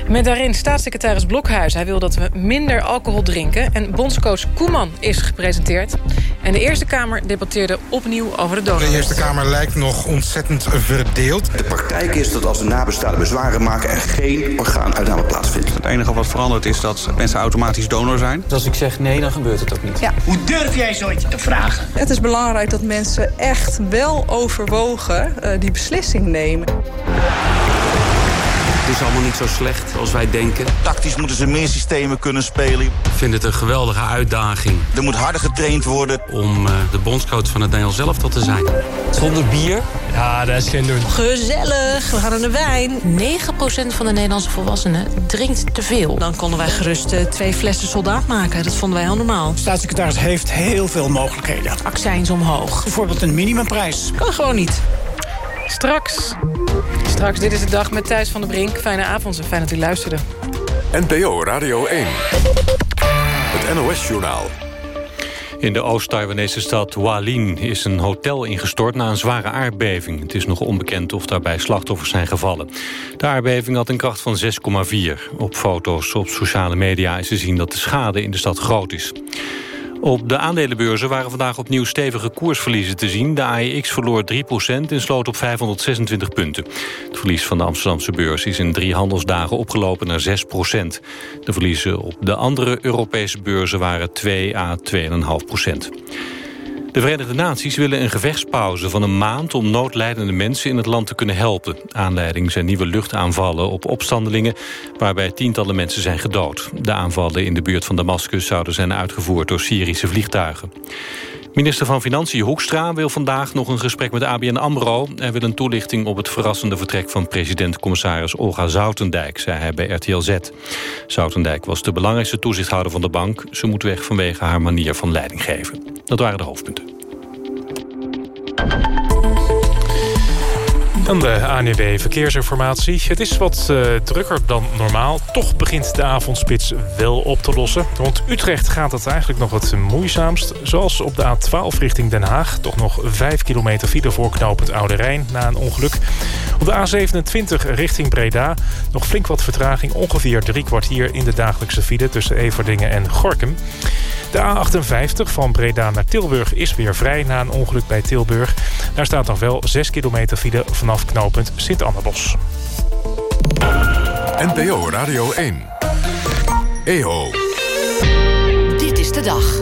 Met daarin staatssecretaris Blokhuis. Hij wil dat we minder alcohol drinken. En bondscoach Koeman is gepresenteerd. En de Eerste Kamer debatteerde opnieuw over de donorwet. De Eerste Kamer lijkt nog ontzettend verdeeld. De praktijk is dat als de nabestaanden bezwaren maken... er geen orgaanuitname plaatsvindt. Het enige wat verandert is dat mensen automatisch donor zijn. Dus als ik zeg nee, dan gebeurt het ook niet. Ja. Hoe durf jij zoiets te vragen? Het is belangrijk dat mensen echt wel overwogen uh, die beslissing nemen. Het is allemaal niet zo slecht als wij denken. Tactisch moeten ze meer systemen kunnen spelen. Ik vind het een geweldige uitdaging. Er moet harder getraind worden. Om uh, de bondscoach van het Nederlands zelf te zijn. Zonder bier? Ja, dat is geen doen. Gezellig, we gaan naar de wijn. 9% van de Nederlandse volwassenen drinkt te veel. Dan konden wij gerust uh, twee flessen soldaat maken. Dat vonden wij heel normaal. De staatssecretaris heeft heel veel mogelijkheden. Accijns omhoog. Bijvoorbeeld een minimumprijs. Kan gewoon niet. Straks. Straks, dit is de dag met Thijs van der Brink. Fijne avond en fijn dat u luisterde. NPO Radio 1. Het NOS-journaal. In de Oost-Taiwanese stad Hualien is een hotel ingestort na een zware aardbeving. Het is nog onbekend of daarbij slachtoffers zijn gevallen. De aardbeving had een kracht van 6,4. Op foto's op sociale media is te zien dat de schade in de stad groot is. Op de aandelenbeurzen waren vandaag opnieuw stevige koersverliezen te zien. De AEX verloor 3% en sloot op 526 punten. Het verlies van de Amsterdamse beurs is in drie handelsdagen opgelopen naar 6% De verliezen op de andere Europese beurzen waren 2 à 2,5 de Verenigde Naties willen een gevechtspauze van een maand... om noodlijdende mensen in het land te kunnen helpen. Aanleiding zijn nieuwe luchtaanvallen op opstandelingen... waarbij tientallen mensen zijn gedood. De aanvallen in de buurt van Damascus zouden zijn uitgevoerd... door Syrische vliegtuigen. Minister van Financiën Hoekstra wil vandaag nog een gesprek met ABN AMRO. Hij wil een toelichting op het verrassende vertrek van president-commissaris Olga Zoutendijk, zei hij bij RTL Z. Zoutendijk was de belangrijkste toezichthouder van de bank. Ze moet weg vanwege haar manier van leiding geven. Dat waren de hoofdpunten. Dan de ANWB Verkeersinformatie. Het is wat uh, drukker dan normaal. Toch begint de avondspits wel op te lossen. Rond Utrecht gaat het eigenlijk nog het moeizaamst. Zoals op de A12 richting Den Haag. Toch nog 5 kilometer file voor knooppunt Oude Rijn na een ongeluk. Op de A27 richting Breda. Nog flink wat vertraging. Ongeveer drie kwartier in de dagelijkse file tussen Everdingen en Gorkum. De A58 van Breda naar Tilburg is weer vrij na een ongeluk bij Tilburg. Daar staat nog wel 6 kilometer file vanaf knooppunt Sint-Annabos. NPO Radio 1. EO. Dit is de dag.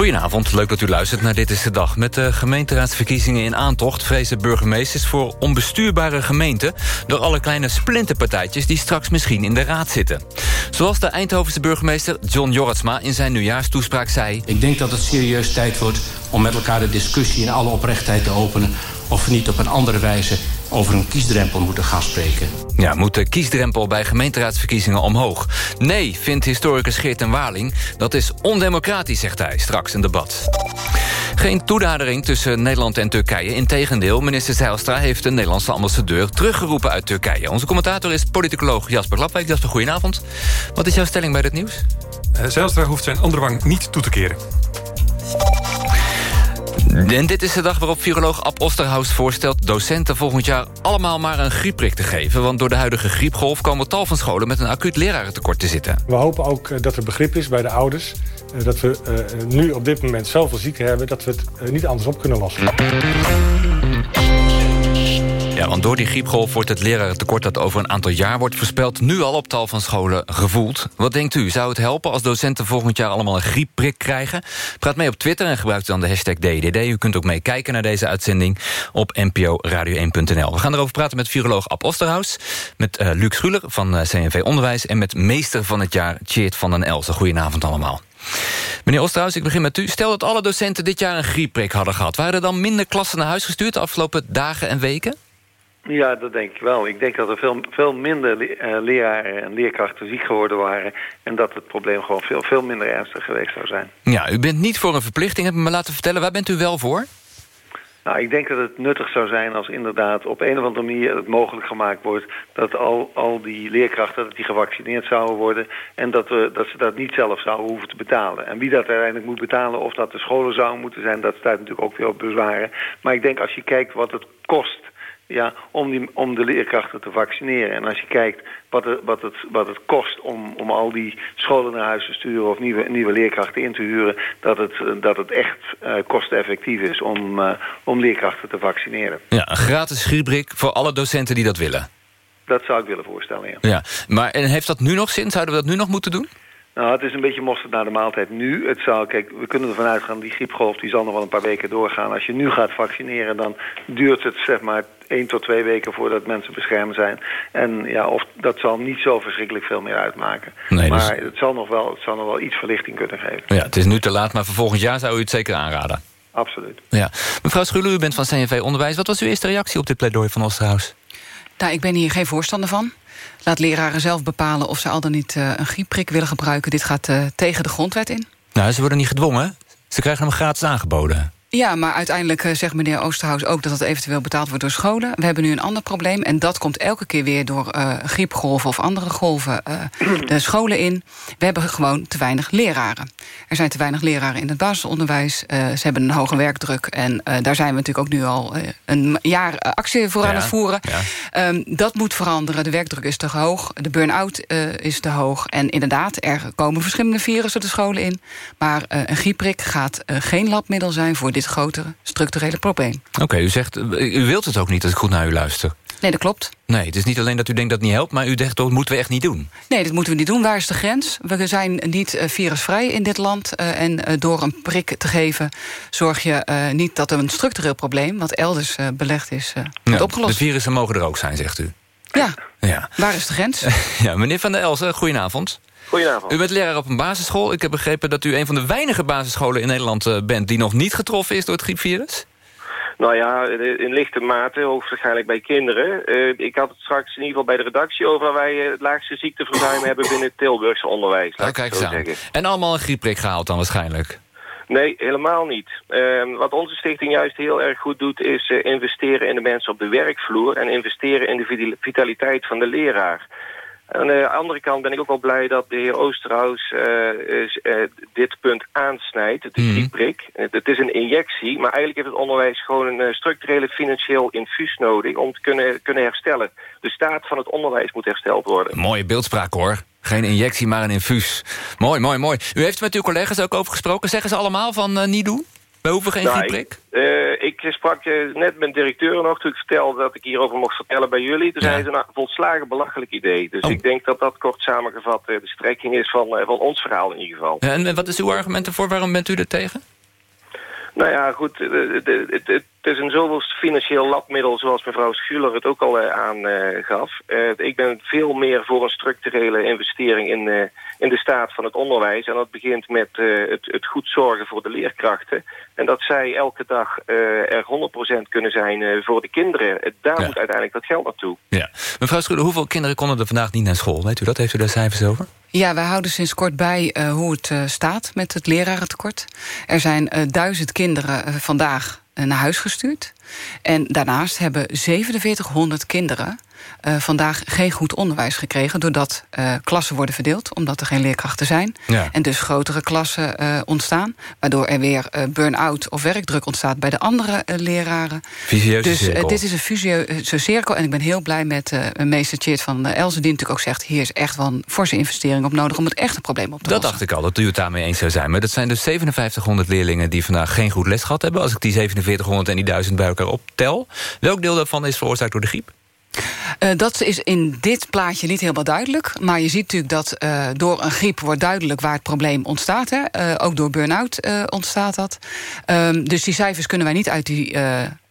Goedenavond, leuk dat u luistert naar Dit is de Dag. Met de gemeenteraadsverkiezingen in aantocht... vrezen burgemeesters voor onbestuurbare gemeenten... door alle kleine splinterpartijtjes die straks misschien in de raad zitten. Zoals de Eindhovense burgemeester John Jorritsma in zijn nieuwjaarstoespraak zei... Ik denk dat het serieus tijd wordt om met elkaar de discussie... in alle oprechtheid te openen of niet op een andere wijze over een kiesdrempel moeten gaan spreken. Ja, moet de kiesdrempel bij gemeenteraadsverkiezingen omhoog? Nee, vindt historicus Geert en Waling. Dat is ondemocratisch, zegt hij, straks een debat. Geen toenadering tussen Nederland en Turkije. Integendeel, minister Zijlstra heeft de Nederlandse ambassadeur... teruggeroepen uit Turkije. Onze commentator is politicoloog Jasper Klapwijk. Jasper, goedenavond. Wat is jouw stelling bij dit nieuws? Uh, Zijlstra hoeft zijn onderwang niet toe te keren. Dit is de dag waarop viroloog Ab Osterhaus voorstelt... docenten volgend jaar allemaal maar een griepprik te geven. Want door de huidige griepgolf komen tal van scholen... met een acuut lerarentekort te zitten. We hopen ook eh, dat er begrip is bij de ouders. Eh, dat we uh, nu op dit moment zoveel zieken hebben... dat we het niet anders op kunnen lossen. Ja, want door die griepgolf wordt het lerarentekort dat over een aantal jaar wordt voorspeld... nu al op tal van scholen gevoeld. Wat denkt u? Zou het helpen als docenten volgend jaar allemaal een griepprik krijgen? Praat mee op Twitter en gebruikt dan de hashtag DDD. U kunt ook mee kijken naar deze uitzending op nporadio1.nl. We gaan erover praten met viroloog Ab Osterhaus... met uh, Luc Schuler van uh, CNV Onderwijs... en met meester van het jaar Tjeerd van den Elsen. Goedenavond allemaal. Meneer Osterhaus, ik begin met u. Stel dat alle docenten dit jaar een griepprik hadden gehad. Waren er dan minder klassen naar huis gestuurd de afgelopen dagen en weken? Ja, dat denk ik wel. Ik denk dat er veel, veel minder leraren en leerkrachten ziek geworden waren... en dat het probleem gewoon veel, veel minder ernstig geweest zou zijn. Ja, u bent niet voor een verplichting, heb ik me laten vertellen. Waar bent u wel voor? Nou, ik denk dat het nuttig zou zijn als inderdaad op een of andere manier het mogelijk gemaakt wordt dat al, al die leerkrachten dat die gevaccineerd zouden worden en dat, we, dat ze dat niet zelf zouden hoeven te betalen. En wie dat uiteindelijk moet betalen, of dat de scholen zouden moeten zijn, dat staat natuurlijk ook weer op bezwaren. Maar ik denk als je kijkt wat het kost ja, om, die, om de leerkrachten te vaccineren. En als je kijkt wat het, wat het, wat het kost om, om al die scholen naar huis te sturen... of nieuwe, nieuwe leerkrachten in te huren... dat het, dat het echt uh, kosteneffectief is om, uh, om leerkrachten te vaccineren. Ja, een gratis griebbrik voor alle docenten die dat willen. Dat zou ik willen voorstellen, ja. ja. Maar en heeft dat nu nog zin? Zouden we dat nu nog moeten doen? Nou, het is een beetje mosterd naar de maaltijd nu. Het zou, kijk, we kunnen ervan uitgaan, die griepgolf die zal nog wel een paar weken doorgaan. Als je nu gaat vaccineren, dan duurt het zeg maar één tot twee weken voordat mensen beschermd zijn. En ja, of, dat zal niet zo verschrikkelijk veel meer uitmaken. Nee, dus... Maar het zal, nog wel, het zal nog wel iets verlichting kunnen geven. Ja, het is nu te laat, maar voor volgend jaar zou u het zeker aanraden. Absoluut. Ja. Mevrouw Schuller, u bent van CNV Onderwijs. Wat was uw eerste reactie op dit pleidooi van Osterhaus? Nou, ik ben hier geen voorstander van. Laat leraren zelf bepalen of ze al dan niet uh, een griepprik willen gebruiken. Dit gaat uh, tegen de grondwet in. Nou, ze worden niet gedwongen. Ze krijgen hem gratis aangeboden. Ja, maar uiteindelijk uh, zegt meneer Oosterhuis ook... dat het eventueel betaald wordt door scholen. We hebben nu een ander probleem. En dat komt elke keer weer door uh, griepgolven of andere golven uh, de scholen in. We hebben gewoon te weinig leraren. Er zijn te weinig leraren in het basisonderwijs. ze hebben een hoge werkdruk. En daar zijn we natuurlijk ook nu al een jaar actie voor ja, aan het voeren. Ja. Um, dat moet veranderen. De werkdruk is te hoog. De burn-out is te hoog. En inderdaad, er komen verschillende virussen de scholen in. Maar een griepprik gaat geen labmiddel zijn voor dit dit grotere structurele probleem. Oké, u zegt, u wilt het ook niet als ik goed naar u luister. Nee, dat klopt. Nee, het is niet alleen dat u denkt dat het niet helpt... maar u zegt dat moeten we echt niet doen. Nee, dat moeten we niet doen. Waar is de grens? We zijn niet uh, virusvrij in dit land. Uh, en door een prik te geven... zorg je niet dat er een structureel probleem... wat elders belegd is, wordt opgelost. De virussen mogen er ook zijn, zegt u. Ja, ja. waar is de grens? ja, meneer Van der Elsen, goedenavond. Goedenavond. U bent leraar op een basisschool. Ik heb begrepen dat u een van de weinige basisscholen in Nederland uh, bent... die nog niet getroffen is door het griepvirus? Nou ja, in lichte mate, hoogstwaarschijnlijk bij kinderen. Uh, ik had het straks in ieder geval bij de redactie over... dat wij het laagste ziekteverzuim hebben binnen het Tilburgse onderwijs. Oh, eens aan. En allemaal een griepprik gehaald dan waarschijnlijk? Nee, helemaal niet. Uh, wat onze stichting juist heel erg goed doet... is uh, investeren in de mensen op de werkvloer... en investeren in de vitaliteit van de leraar. Aan de andere kant ben ik ook wel blij dat de heer Oosterhuis uh, is, uh, dit punt aansnijdt. Het is mm. die prik. Het is een injectie, maar eigenlijk heeft het onderwijs gewoon een uh, structurele financieel infuus nodig om te kunnen, kunnen herstellen. De staat van het onderwijs moet hersteld worden. Mooie beeldspraak hoor. Geen injectie, maar een infuus. Mooi, mooi, mooi. U heeft met uw collega's ook over gesproken. Zeggen ze allemaal van niet doen? We hoeven geen Nou? Ik, eh, ik sprak eh, net met directeur nog toen ik vertelde dat ik hierover mocht vertellen bij jullie. Toen zei ze nou, volslagen belachelijk idee. Dus Oh. ik denk dat dat kort samengevat eh, de strekking is van, van ons verhaal in ieder geval. Ja, en wat is uw argument ervoor? Waarom bent u er tegen? Nou ja, goed, het, is een zoveel financieel labmiddel zoals mevrouw Schuler het ook al aangaf. Ik ben veel meer voor een structurele investering in, in de staat van het onderwijs. En dat begint met eh, het, het goed zorgen voor de leerkrachten. En dat zij elke dag eh, er 100% kunnen zijn eh, voor de kinderen. Daar moet uiteindelijk dat geld naartoe. Ja. Mevrouw Schuller, hoeveel kinderen konden er vandaag niet naar school? Weet u dat? Heeft u daar cijfers over? Ja, wij houden sinds kort bij eh, hoe het eh, staat met het lerarentekort. Er zijn eh, duizend kinderen vandaag naar huis gestuurd. En daarnaast hebben 4700 kinderen eh, vandaag geen goed onderwijs gekregen... doordat eh, klassen worden verdeeld, omdat er geen leerkrachten zijn. Ja. En dus grotere klassen eh, ontstaan. Waardoor er weer burn-out of werkdruk ontstaat bij de andere leraren. Visieuze dus dit is een visieuze cirkel. En ik ben heel blij met meester Tjeerd van Elzen... die natuurlijk ook zegt, hier is echt wel een forse investering op nodig... om het echte probleem op te Dat lossen. dacht ik al, dat u het daarmee eens zou zijn. Maar dat zijn dus 5700 leerlingen die vandaag geen goed les gehad hebben. Als ik die 4700 en die 1000 bij elkaar optel. Welk deel daarvan is veroorzaakt door de griep? Uh, dat is in dit plaatje niet helemaal duidelijk. Maar je ziet natuurlijk dat uh, door een griep wordt duidelijk waar het probleem ontstaat. Hè? Uh, ook door burn-out ontstaat dat. Um, dus die cijfers kunnen wij niet uit die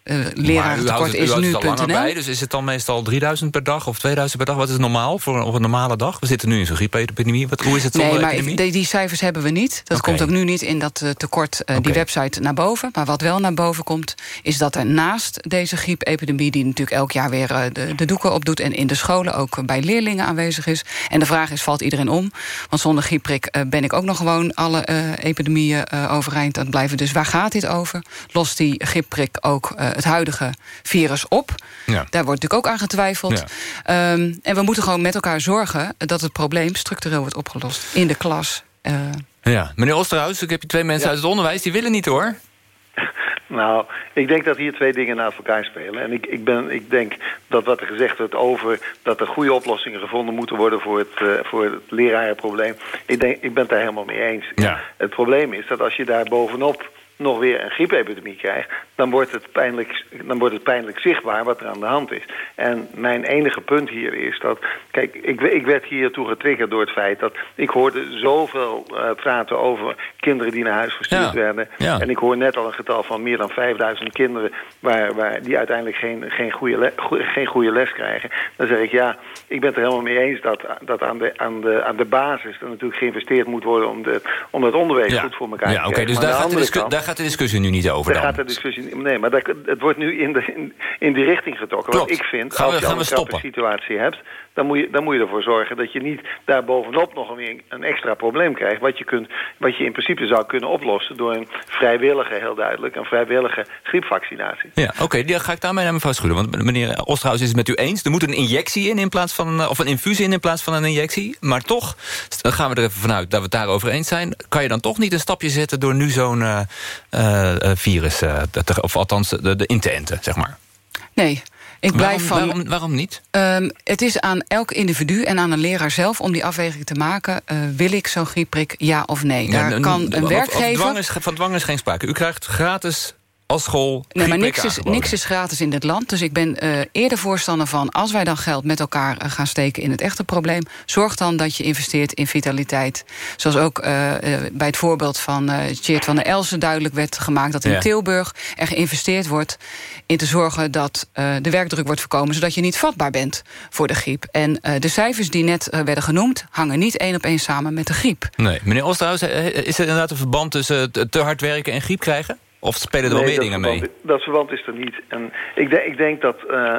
uh, lerarentekort is nu langer bij, dus is het dan meestal 3000 per dag of 2000 per dag? Wat is normaal voor een, op een normale dag? We zitten nu in zo'n griepepidemie. Wat, hoe is het zonder nee, maar epidemie? Die, die cijfers hebben we niet. Dat okay. komt ook nu niet in dat uh, tekort uh, okay. die website naar boven. Maar wat wel naar boven komt, is dat er naast deze griepepidemie... die natuurlijk elk jaar weer de, de doeken opdoet... en in de scholen ook bij leerlingen aanwezig is. En de vraag is, valt iedereen om? Want zonder griepprik ben ik ook nog gewoon alle epidemieën overeind aan het blijven. Dus waar gaat dit over? Lost die griepprik ook het huidige virus op. Ja. Daar wordt natuurlijk ook aan getwijfeld. Ja. Um, en we moeten gewoon met elkaar zorgen... dat het probleem structureel wordt opgelost in de klas. Uh, ja, meneer Osterhuis, ik heb je twee mensen ja. uit het onderwijs... die willen niet, hoor. Nou, ik denk dat hier twee dingen naast elkaar spelen. En ik, ik, ben, ik denk dat wat er gezegd wordt over... dat er goede oplossingen gevonden moeten worden voor het, uh, voor het lerarenprobleem... Ik, denk, ik ben het daar helemaal mee eens. Ja. Het probleem is dat als je daar bovenop nog weer een griepepidemie krijgt... Dan wordt, het pijnlijk, dan wordt het pijnlijk zichtbaar wat er aan de hand is. En mijn enige punt hier is dat... Kijk, ik, ik werd hiertoe getriggerd door het feit dat... ik hoorde zoveel uh, praten over kinderen die naar huis gestuurd ja. werden. Ja. En ik hoor net al een getal van meer dan 5000 kinderen... Waar, waar die uiteindelijk geen, geen, goede le, geen goede les krijgen. Dan zeg ik, ja, ik ben het er helemaal mee eens... dat, dat aan, de, aan, de, aan de basis er natuurlijk geïnvesteerd moet worden... om, de, om het onderwijs ja. goed voor elkaar ja, te okay, krijgen. Dus daar gaat, daar gaat de discussie nu niet over daar dan? gaat de discussie Nee, maar dat, het wordt nu in, de, in, in die richting getrokken. Klopt. Wat ik vind, gaan we, als je we een stoppen. situatie hebt... Dan moet, je, dan moet je ervoor zorgen dat je niet daar bovenop nog een, een extra probleem krijgt... Wat je, kunt, wat je in principe zou kunnen oplossen door een vrijwillige, heel duidelijk... een vrijwillige griepvaccinatie. Ja, oké, okay, die ga ik daarmee naar mevrouw Schuller. Want meneer Osterhaus is het met u eens. Er moet een injectie in, in plaats van, of een infusie in in plaats van een injectie. Maar toch, dan gaan we er even vanuit dat we het daarover eens zijn. Kan je dan toch niet een stapje zetten door nu zo'n uh, uh, virus... Uh, te, of althans de, de in te enten, zeg maar? Nee, ik blijf waarom, van, waarom, waarom niet? Um, het is aan elk individu en aan een leraar zelf om die afweging te maken. Uh, wil ik zo'n griepprik, ja of nee? Daar ja, kan een werkgever... Dwang is, van dwang is geen sprake. U krijgt gratis als school Nee, maar niks is, niks is gratis in dit land. Dus ik ben uh, eerder voorstander van... als wij dan geld met elkaar uh, gaan steken in het echte probleem... zorg dan dat je investeert in vitaliteit. Zoals ook uh, bij het voorbeeld van uh, Tjeerd van der Elsen duidelijk werd gemaakt... dat in ja. Tilburg er geïnvesteerd wordt in te zorgen... dat de werkdruk wordt voorkomen... zodat je niet vatbaar bent voor de griep. En de cijfers die net werden genoemd... hangen niet één op één samen met de griep. Nee, meneer Osterhuis, is er inderdaad een verband tussen te hard werken en griep krijgen? Of spelen er nee, wel meer dingen verband, mee? Dat verband is er niet. En ik, denk, ik denk dat... Uh,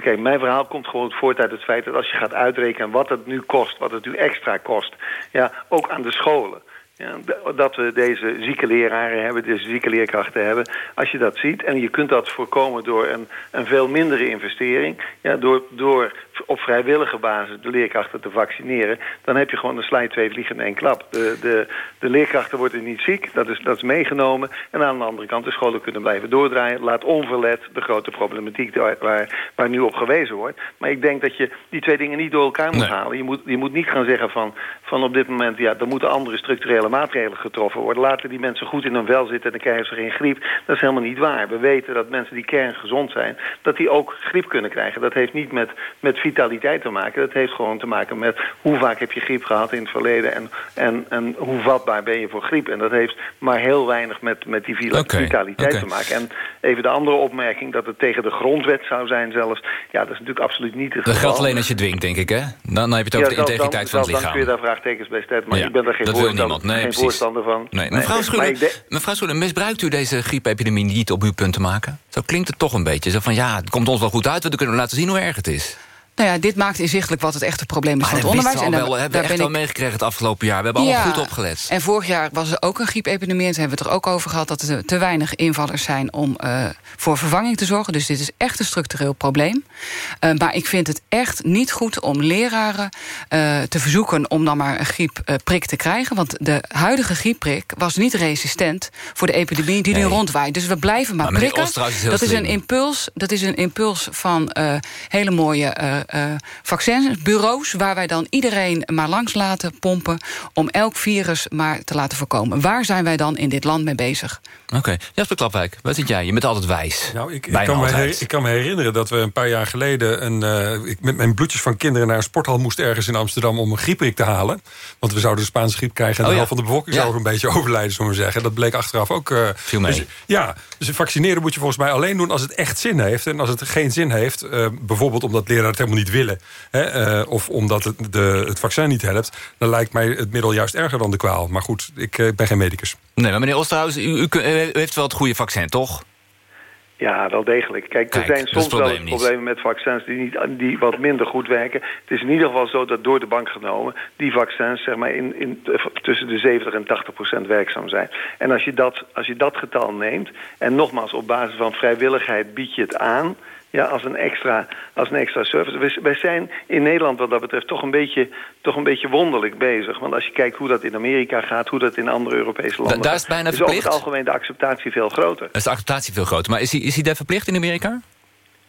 Kijk, mijn verhaal komt gewoon voort uit het feit dat als je gaat uitrekenen... wat het nu kost, wat het nu extra kost... ja, ook aan de scholen... Ja, dat we deze zieke leraren hebben, deze zieke leerkrachten hebben. Als je dat ziet, en je kunt dat voorkomen door een, een veel mindere investering... Ja, door, door op vrijwillige basis de leerkrachten te vaccineren... dan heb je gewoon een slide twee vliegen in één klap. De, de, de leerkrachten worden niet ziek, dat is, dat is meegenomen. En aan de andere kant, de scholen kunnen blijven doordraaien. Laat onverlet de grote problematiek waar, waar, waar nu op gewezen wordt. Maar ik denk dat je die twee dingen niet door elkaar moet nee. halen. Je moet, je moet niet gaan zeggen van, van op dit moment... ja, er moeten andere structurele maatregelen getroffen worden. Laten die mensen goed in hun vel zitten en dan krijgen ze geen griep. Dat is helemaal niet waar. We weten dat mensen die kerngezond zijn, dat die ook griep kunnen krijgen. Dat heeft niet met, met vitaliteit te maken. Dat heeft gewoon te maken met hoe vaak heb je griep gehad in het verleden... en, en, en hoe vatbaar ben je voor griep. En dat heeft maar heel weinig met, met die vitaliteit te maken. En even de andere opmerking dat het tegen de grondwet zou zijn zelfs. Ja, dat is natuurlijk absoluut niet het geval. Dat geldt alleen als je dwingt, denk ik, hè? Dan, dan heb je het over Ja, de integriteit van het lichaam. Dan kun je daar vraagtekens bij stellen. Maar Ja, ik ben daar geen, dat wil voorstander, niemand. Nee, geen voorstander van. Nee. Mevrouw Schuller, denk- mevrouw Schuller, misbruikt u deze griepepidemie niet op uw punt te maken? Zo klinkt het toch een beetje. Zo van, ja, het komt ons wel goed uit... want dan kunnen we laten zien hoe erg het is. Nou ja, dit maakt inzichtelijk wat het echte probleem is van het onderwijs. we al wel, daar- hebben we echt ben wel ik- meegekregen het afgelopen jaar. We hebben allemaal goed opgelet. En vorig jaar was er ook een griepepidemie. En toen hebben we het er ook over gehad dat er te weinig invallers zijn om eh, voor vervanging te zorgen. Dus dit is echt een structureel probleem. Eh, maar ik vind het echt niet goed om leraren eh, te verzoeken om dan maar een griepprik te krijgen. Want de huidige griepprik was niet resistent voor de epidemie die nu rondwaait. Dus we blijven maar, prikken. Is dat, is een impuls, dat is een impuls van hele mooie eh vaccinbureaus... waar wij dan iedereen maar langs laten pompen... om elk virus maar te laten voorkomen. Waar zijn wij dan in dit land mee bezig? Oké, Jasper Klapwijk, wat zit jij? Je bent altijd wijs. Nou, ik, ik, kan me altijd. her- ik kan me herinneren dat we een paar jaar geleden... Een, eh, ik met mijn bloedjes van kinderen naar een sporthal moest ergens in Amsterdam... om een griepprik te halen. Want we zouden de Spaanse griep krijgen... en Oh de ja. helft van de bevolking zou Ja. er een beetje overlijden, zullen we zeggen. Dat bleek achteraf ook... eh, Viel mee. Dus, ja, dus vaccineren moet je volgens mij alleen doen als het echt zin heeft. En als het geen zin heeft, eh, bijvoorbeeld omdat leraren het helemaal niet willen... Hè, eh, of omdat het, de, het vaccin niet helpt... dan lijkt mij het middel juist erger dan de kwaal. Maar goed, ik eh, ben geen medicus. Nee, maar meneer Osterhaus, u, u, heeft wel het goede vaccin, toch? Ja, wel degelijk. Kijk, Kijk, er zijn soms wel problemen met vaccins die, niet, die wat minder goed werken. Het is in ieder geval zo dat door de bank genomen... die vaccins zeg maar, in, in, tussen de 70 en 80 procent werkzaam zijn. En als je, dat, als je dat getal neemt... en nogmaals, op basis van vrijwilligheid bied je het aan... Ja, als een extra, als een extra service. We- Wij zijn in Nederland wat dat betreft toch een, beetje, toch een beetje wonderlijk bezig. Want als je kijkt hoe dat in Amerika gaat, hoe dat in andere Europese landen daar gaat... is bijna is over het verplicht? algemeen de acceptatie veel groter. Is de acceptatie veel groter. Maar is hij, is hij daar verplicht in Amerika?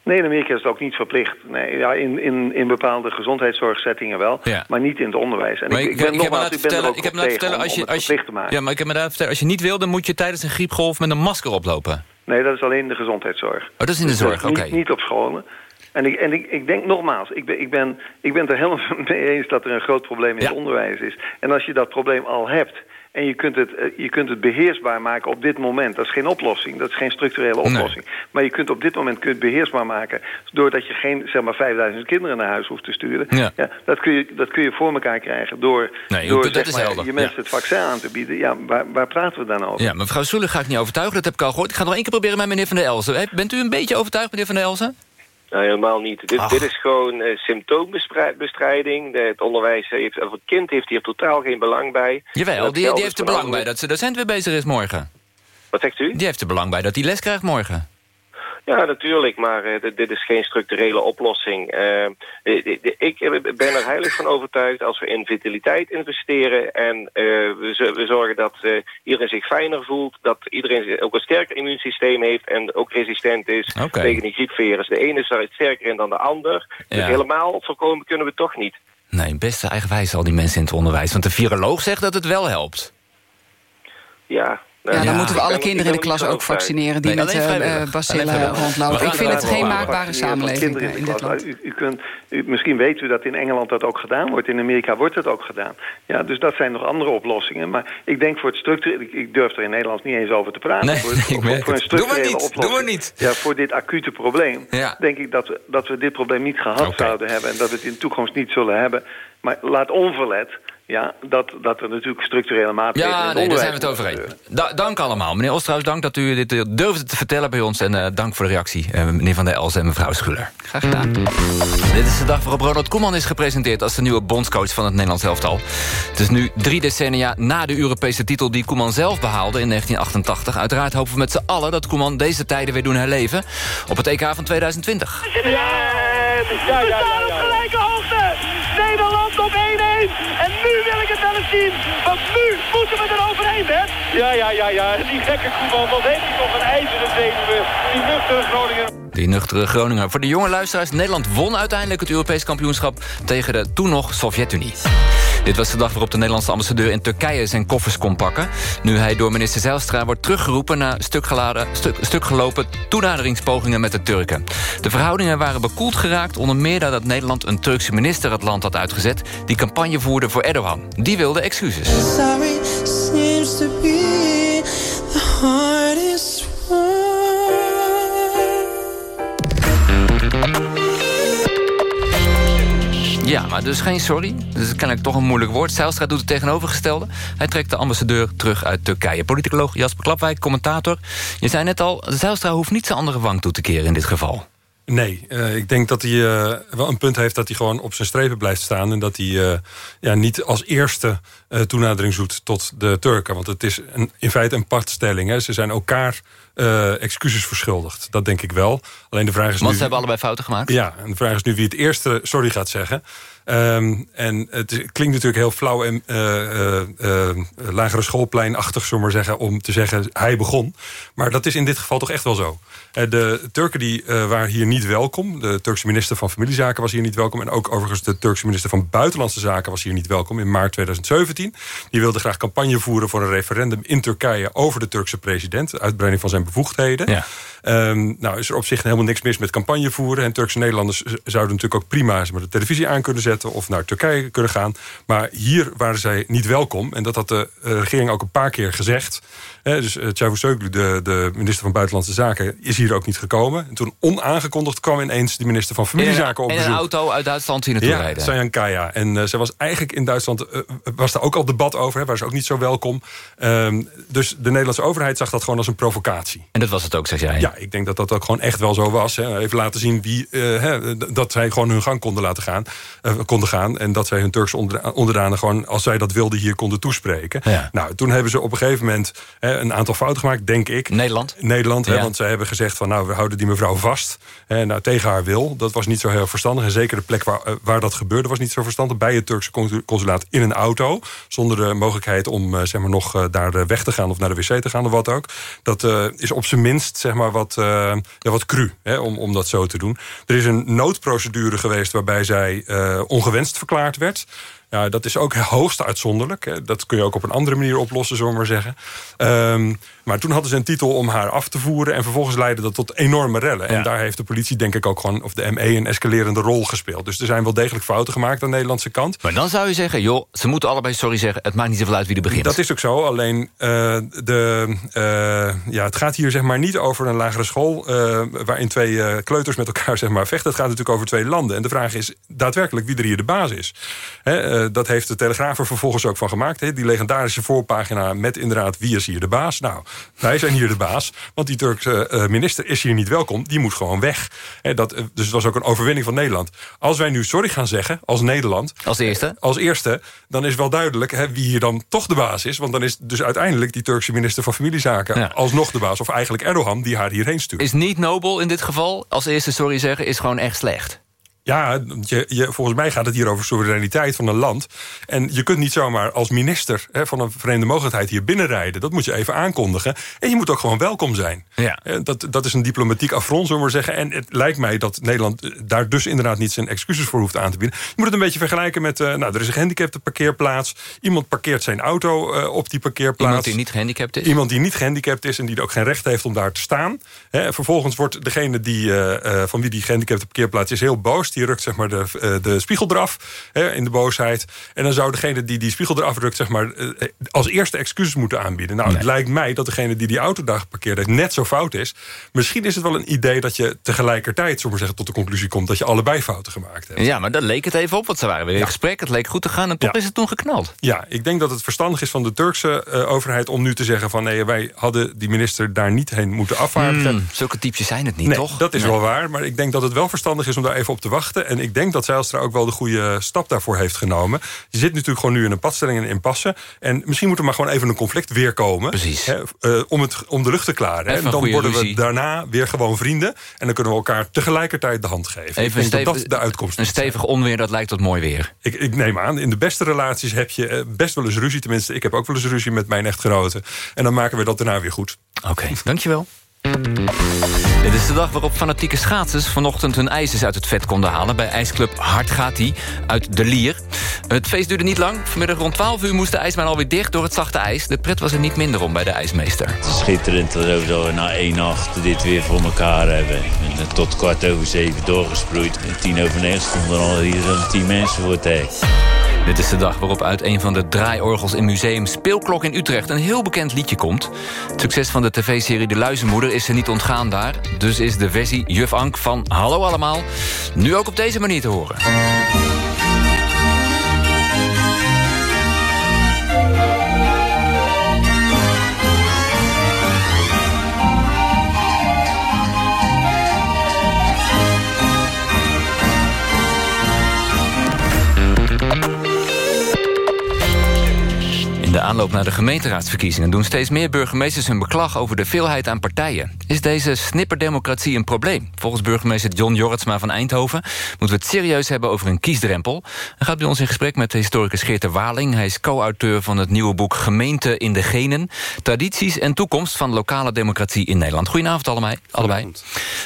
Nee, in Amerika is het ook niet verplicht. Nee, ja, in, in, in bepaalde gezondheidszorgzettingen wel, Ja. maar niet in het onderwijs. En Maar ik, ik ben heb me laten ik er vertellen, ik heb me laten vertellen als je, als je, verplicht ja, maar ik heb me laten vertellen, als je niet wil, dan moet je tijdens een griepgolf met een masker oplopen. Nee, dat is alleen de gezondheidszorg. Oh, dat is in de Dus zorg, oké. Niet, op scholen. En ik, en ik, ik denk nogmaals, ik ben, ik, ben, ik ben het er helemaal mee eens dat er een groot probleem in het onderwijs is. En als je dat probleem al hebt en je kunt, het, eh, je kunt het beheersbaar maken op dit moment, dat is geen oplossing, dat is geen structurele oplossing. Maar je kunt op dit moment kun je het beheersbaar maken doordat je geen zeg maar 5000 kinderen naar huis hoeft te sturen. Ja. dat, kun je, dat kun je voor elkaar krijgen door, Nee, door dat zeg is maar, je mensen Ja. het vaccin aan te bieden. Ja, waar, waar praten we dan over? Ja, mevrouw Soelen ga ik niet overtuigen, dat heb ik al gehoord. Ik ga nog één keer proberen met meneer Van der Elzen. Bent u een beetje overtuigd, meneer Van der Elzen? Nou, helemaal niet. Dit, Ach. dit is gewoon eh, symptoombestrijding. Het onderwijs heeft, of het kind heeft hier totaal geen belang bij. Jawel, die, die heeft er voor belang bij dat ze docent weer bezig is morgen. Wat zegt u? Die heeft er belang bij dat hij les krijgt morgen. Ja, natuurlijk, maar eh, dit, is geen structurele oplossing. Eh, eh, ik ben er heilig van overtuigd als we in vitaliteit investeren... en we, zorgen dat iedereen zich fijner voelt... dat iedereen ook een sterker immuunsysteem heeft... en ook resistent is tegen die griepvirus. De ene is daar sterker in dan de ander. Dus helemaal voorkomen kunnen we toch niet. Nee, beste eigenwijs al die mensen in het onderwijs. Want de viroloog zegt dat het wel helpt. Ja, Ja, dan moeten we alle kinderen in de klas ook vaccineren... die Nee, met Alleen bacillen rondlopen. Ik vind het geen maakbare samenleving eh, in dit land. U, u kunt, u, misschien weet u dat in Engeland dat ook gedaan wordt. In Amerika wordt het ook gedaan. Ja, dus dat zijn nog andere oplossingen. Maar ik denk voor het structureel... Ik, ik durf er in Nederland niet eens over te praten. Nee, voor, nee, ik voor- merk voor een het. Doe maar structurele niet, oplossing. doe maar niet. Ja, voor dit acute probleem. Ja. Denk ik dat we, dat we dit probleem niet gehad zouden hebben. En dat we het in de toekomst niet zullen hebben. Maar laat onverlet... Ja, dat, dat er natuurlijk structurele maatregelen in Ja, nee, daar zijn we het over eens. Da- dank allemaal. Meneer Osterhaus, dank dat u dit eh, durfde te vertellen bij ons. En eh, dank voor de reactie, eh, meneer Van der Elzen en mevrouw Schuller. Graag gedaan. Dit is de dag waarop Ronald Koeman is gepresenteerd... als de nieuwe bondscoach van het Nederlands elftal. Het is nu drie decennia na de Europese titel... die Koeman zelf behaalde in 1988. Uiteraard hopen we met z'n allen dat Koeman deze tijden weer doen herleven... op het EK van 2020. Ja, ja, ja, ja, ja. op gelijke hoogte. Nederland op 1-1. En nu wil ik het wel eens zien. Want nu moeten we er overheen, hè? Ja, ja, ja, ja. Die gekke Koeman, wat heeft hij toch een ijzeren zenuwen. Die nuchtere Groninger. Die nuchtere Groninger. Voor de jonge luisteraars, Nederland won uiteindelijk het Europees kampioenschap... tegen de toen nog Sovjet-Unie. Dit was de dag waarop de Nederlandse ambassadeur in Turkije zijn koffers kon pakken. Nu hij door minister Zijlstra wordt teruggeroepen... na stuk, geladen, stuk, stuk toenaderingspogingen met de Turken. De verhoudingen waren bekoeld geraakt... onder meer nadat Nederland een Turkse minister het land had uitgezet... die campagne voerde voor Erdogan. Die wilde excuses. Maar dus geen sorry. Dat kennelijk toch een moeilijk woord. Zijlstra doet het tegenovergestelde. Hij trekt de ambassadeur terug uit Turkije. Politicoloog Jasper Klapwijk, commentator. Je zei net al, Zijlstra hoeft niet zijn andere wang toe te keren in dit geval. Nee, uh, ik denk dat hij uh, wel een punt heeft dat hij gewoon op zijn strepen blijft staan. En dat hij uh, ja, niet als eerste toenadering zoekt tot de Turken. Want het is een, in feite een partstelling. Hè. Ze zijn elkaar excuses verschuldigd. Dat denk ik wel. Alleen de vraag is Want nu... ze hebben allebei fouten gemaakt? Ja, en de vraag is nu wie het eerste sorry gaat zeggen. Um, en het klinkt natuurlijk heel flauw en uh, uh, lagere schoolpleinachtig, zullen maar zeggen, om te zeggen hij begon. Maar dat is in dit geval toch echt wel zo. de Turken die waren hier niet welkom. De Turkse minister van Familiezaken was hier niet welkom. En ook overigens de Turkse minister van Buitenlandse Zaken was hier niet welkom in maart 2017. Die wilde graag campagne voeren voor een referendum in Turkije over de Turkse president. Uitbreiding van zijn bevoegdheden. Ja. Um, nou is er op zich helemaal niks mis met campagne voeren. En Turkse Nederlanders zouden natuurlijk ook prima maar de televisie aan kunnen zetten of naar Turkije kunnen gaan. Maar hier waren zij niet welkom. En dat had de regering ook een paar keer gezegd. dus uh, Çavuşoğlu, de, de minister van Buitenlandse Zaken, is hier ook niet gekomen. En toen onaangekondigd kwam ineens de minister van Familiezaken op bezoek. In een auto uit Duitsland hier naartoe ja, rijden. Sajan Kaya. En uh, ze was eigenlijk in Duitsland, uh, was daar ook al debat over. Hè, waar ze ook niet zo welkom. Um, dus de Nederlandse overheid zag dat gewoon als een provocatie. En dat was het ook, zeg jij? Ja, ik denk dat dat ook gewoon echt wel zo was. Hè. Even laten zien wie, hè, dat zij gewoon hun gang konden laten gaan. konden gaan. En dat zij hun Turkse onderdanen gewoon, als zij dat wilden, hier konden toespreken. Ja. Nou, toen hebben ze op een gegeven moment hè, een aantal fouten gemaakt, denk ik. Nederland? Nederland, ja. want zij hebben gezegd van, nou, we houden die mevrouw vast. Hè, nou, tegen haar wil. Dat was niet zo heel verstandig. En zeker de plek waar, waar dat gebeurde was niet zo verstandig. Bij het Turkse consulaat in een auto. Zonder de mogelijkheid om, zeg maar, nog daar weg te gaan of naar de wc te gaan of wat ook. Dat uh, is op zijn minst, zeg maar, wat, uh, ja, wat cru, hè, om, om dat zo te doen. Er is een noodprocedure geweest waarbij zij uh, ongewenst verklaard werd. Ja, dat is ook hoogst uitzonderlijk. Hè. Dat kun je ook op een andere manier oplossen, zullen we maar zeggen. Um, maar toen hadden ze een titel om haar af te voeren... en vervolgens leidde dat tot enorme rellen. Ja. En daar heeft de politie denk ik ook gewoon... of de ME een escalerende rol gespeeld. Dus er zijn wel degelijk fouten gemaakt aan de Nederlandse kant. Maar dan zou je zeggen, joh, ze moeten allebei sorry zeggen... het maakt niet zoveel uit wie er begint. Dat is ook zo, alleen uh, de, uh, ja, het gaat hier zeg maar niet over een lagere school... Uh, waarin twee kleuters met elkaar zeg maar, vechten. Het gaat natuurlijk over twee landen. En de vraag is daadwerkelijk wie er hier de baas is. He, dat heeft de Telegraaf er vervolgens ook van gemaakt. He, die legendarische voorpagina met inderdaad wie is hier de baas. Nou, wij zijn hier de baas, want die Turkse uh, minister is hier niet welkom. Die moet gewoon weg. He, dat, dus het was ook een overwinning van Nederland. Als wij nu sorry gaan zeggen, als Nederland... Als eerste? Als eerste, dan is wel duidelijk he, wie hier dan toch de baas is. Want dan is dus uiteindelijk die Turkse minister van Familiezaken... Ja. alsnog de baas, of eigenlijk Erdogan, die haar hierheen stuurt. Is niet nobel in dit geval, als eerste sorry zeggen, is gewoon echt slecht. Ja, je, je, volgens mij gaat het hier over soevereiniteit van een land. En je kunt niet zomaar als minister hè, van een Verenigde Mogelijkheid hier binnenrijden. Dat moet je even aankondigen. En je moet ook gewoon welkom zijn. Ja. Dat, dat is een diplomatiek affront, zullen we maar zeggen. En het lijkt mij dat Nederland daar dus inderdaad niet zijn excuses voor hoeft aan te bieden. Je moet het een beetje vergelijken met... Uh, nou, er is een gehandicapte parkeerplaats. Iemand parkeert zijn auto uh, op die parkeerplaats. Iemand die niet gehandicapt is? Iemand die niet gehandicapt is en die ook geen recht heeft om daar te staan. Hè, vervolgens wordt degene die, uh, van wie die gehandicapte parkeerplaats is heel boos die rukt zeg maar, de, uh, de spiegel eraf hè, in de boosheid. En dan zou degene die die spiegel eraf rukt... Zeg maar, uh, als eerste excuses moeten aanbieden. Nou, nee. het lijkt mij dat degene die die auto daar geparkeerd heeft... net zo fout is. Misschien is het wel een idee dat je tegelijkertijd... zeggen, tot de conclusie komt dat je allebei fouten gemaakt hebt. Ja, maar dat leek het even op, want ze waren weer in ja. gesprek. Het leek goed te gaan en toch ja. is het toen geknald. Ja, ik denk dat het verstandig is van de Turkse uh, overheid... om nu te zeggen van nee, wij hadden die minister daar niet heen moeten afvaardigen. Hmm, zulke typjes zijn het niet, nee, toch? dat is nee. wel waar. Maar ik denk dat het wel verstandig is om daar even op te wachten. En ik denk dat Zijlstra ook wel de goede stap daarvoor heeft genomen. Je zit natuurlijk gewoon nu in een padstelling en in impasse. En misschien moet er maar gewoon even een conflict weer komen. Precies. Hè, uh, om, het, om de lucht te klaren. En dan worden we daarna weer gewoon vrienden. En dan kunnen we elkaar tegelijkertijd de hand geven. Even ik denk stevig, dat dat de uitkomst Een stevig onweer, dat lijkt tot mooi weer. Ik, ik neem aan, in de beste relaties heb je best wel eens ruzie. Tenminste, ik heb ook wel eens ruzie met mijn echtgenote. En dan maken we dat daarna weer goed. Oké, okay, dankjewel. Dit is de dag waarop fanatieke schaatsers vanochtend hun ijzers uit het vet konden halen... bij ijsclub Hartgati uit De Lier. Het feest duurde niet lang. Vanmiddag rond 12 uur moest de ijsbaan alweer dicht door het zachte ijs. De pret was er niet minder om bij de ijsmeester. Schitterend dat we na één nacht dit weer voor elkaar hebben. En eh, tot kwart over zeven doorgesproeid. En tien over negen stonden al hier zo'n tien mensen voor het hek. Dit is de dag waarop uit een van de draaiorgels in museum Speelklok in Utrecht... een heel bekend liedje komt. Het succes van de tv-serie De Luizenmoeder is er niet ontgaan daar. Dus is de versie Juf Ank van Hallo Allemaal... nu ook op deze manier te horen. De aanloop naar de gemeenteraadsverkiezingen doen steeds meer burgemeesters hun beklag over de veelheid aan partijen. Is deze snipperdemocratie een probleem? Volgens burgemeester John Jorritsma van Eindhoven moeten we het serieus hebben over een kiesdrempel. Hij gaat bij ons in gesprek met de historicus Geert Waling. Hij is co-auteur van het nieuwe boek Gemeente in de Genen. Tradities en toekomst van lokale democratie in Nederland. Goedenavond allebei. allebei.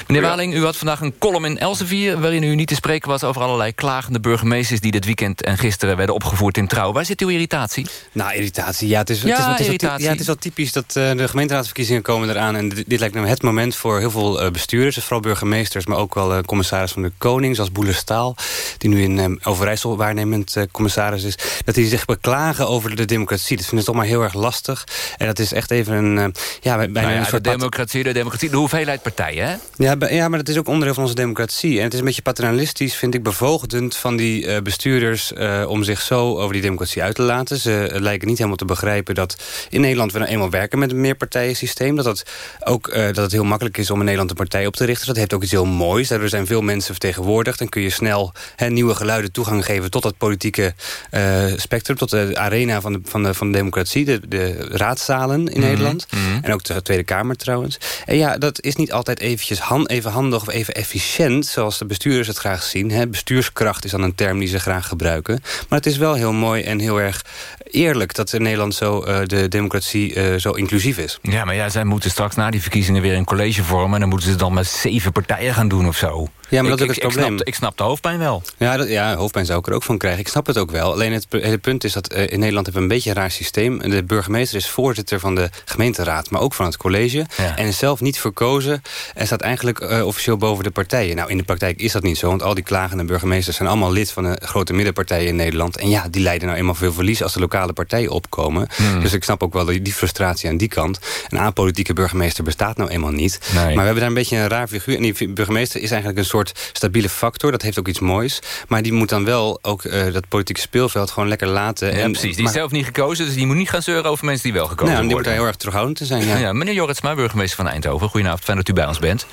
Meneer Waling, u had vandaag een column in Elsevier... waarin u niet te spreken was over allerlei klagende burgemeesters... die dit weekend en gisteren werden opgevoerd in trouw. Waar zit uw irritatie? Nou, irritatie ja, het is, Ja, het is, het is wel- ja, het is wel typisch dat eh, de gemeenteraadsverkiezingen komen eraan. En dit, dit lijkt me het moment voor heel veel eh, bestuurders. Dus vooral burgemeesters, maar ook wel eh, commissaris van de Koning. Zoals Boele Staal, die nu in Overijssel waarnemend commissaris is. Dat die zich beklagen over de democratie. Dat vinden ze toch maar heel erg lastig. En dat is echt even een... ja, bijna Nou ja, een de soort... pat- democratie, de democratie, de hoeveelheid partijen, hè? ja, ja, maar dat is ook onderdeel van onze democratie. En het is een beetje paternalistisch, vind ik, bevoogdend van die bestuurders... om zich zo over die democratie uit te laten. Ze lijken niet helemaal te begrijpen dat in Nederland we nou eenmaal werken met een meerpartijensysteem. Dat, dat, ook, eh, dat het heel makkelijk is om in Nederland een partij op te richten. Dat heeft ook iets heel moois. Daardoor zijn veel mensen vertegenwoordigd. En kun je snel hè, nieuwe geluiden toegang geven tot het politieke eh, spectrum. Tot de arena van de, van de, van de democratie. De, de raadszalen in Mhm, Nederland. mhm. En ook de Tweede Kamer trouwens. En ja, dat is niet altijd eventjes han, even handig of even efficiënt... zoals de bestuurders het graag zien. Hè. Bestuurskracht is dan een term die ze graag gebruiken. Maar het is wel heel mooi en heel erg eerlijk... dat in Nederland zo, eh, de democratie eh, zo inclusief is. Ja, maar ja, zij moeten straks na die verkiezingen weer een college vormen... en dan moeten ze dan met zeven partijen gaan doen of zo. Ja, maar Ik- dat is ook ik- het ik probleem. snap- Ik snap de hoofdpijn wel. Ja, dat, ja, hoofdpijn zou ik er ook van krijgen. Ik snap het ook wel. Alleen het hele punt is dat eh, in Nederland hebben we een beetje een raar systeem. De burgemeester is voorzitter van de gemeenteraad, maar ook van het college. En is zelf niet verkozen en staat eigenlijk eh, officieel boven de partijen. Nou, in de praktijk is dat niet zo, want al die klagende burgemeesters zijn allemaal lid van de grote middenpartijen in Nederland. En ja, die leiden nou eenmaal veel verlies als de lokale partijen opkomen. Hmm. Dus ik snap ook wel die, die frustratie aan die kant. Een apolitieke burgemeester bestaat nou eenmaal niet. Maar we hebben daar een beetje een raar figuur. En die burgemeester is eigenlijk een soort stabiele factor. Dat heeft ook iets moois. Maar die moet dan wel ook eh, dat politieke speelveld gewoon lekker laten. Ja, en, precies. Die maar- is zelf niet gekozen, dus die moet niet gaan zeuren over mensen die wel gekozen Nou, die moet worden. daar heel erg terughoudend in zijn, ja. meneer Jorritsma, burgemeester van Eindhoven. Goedenavond, fijn dat u bij ons bent.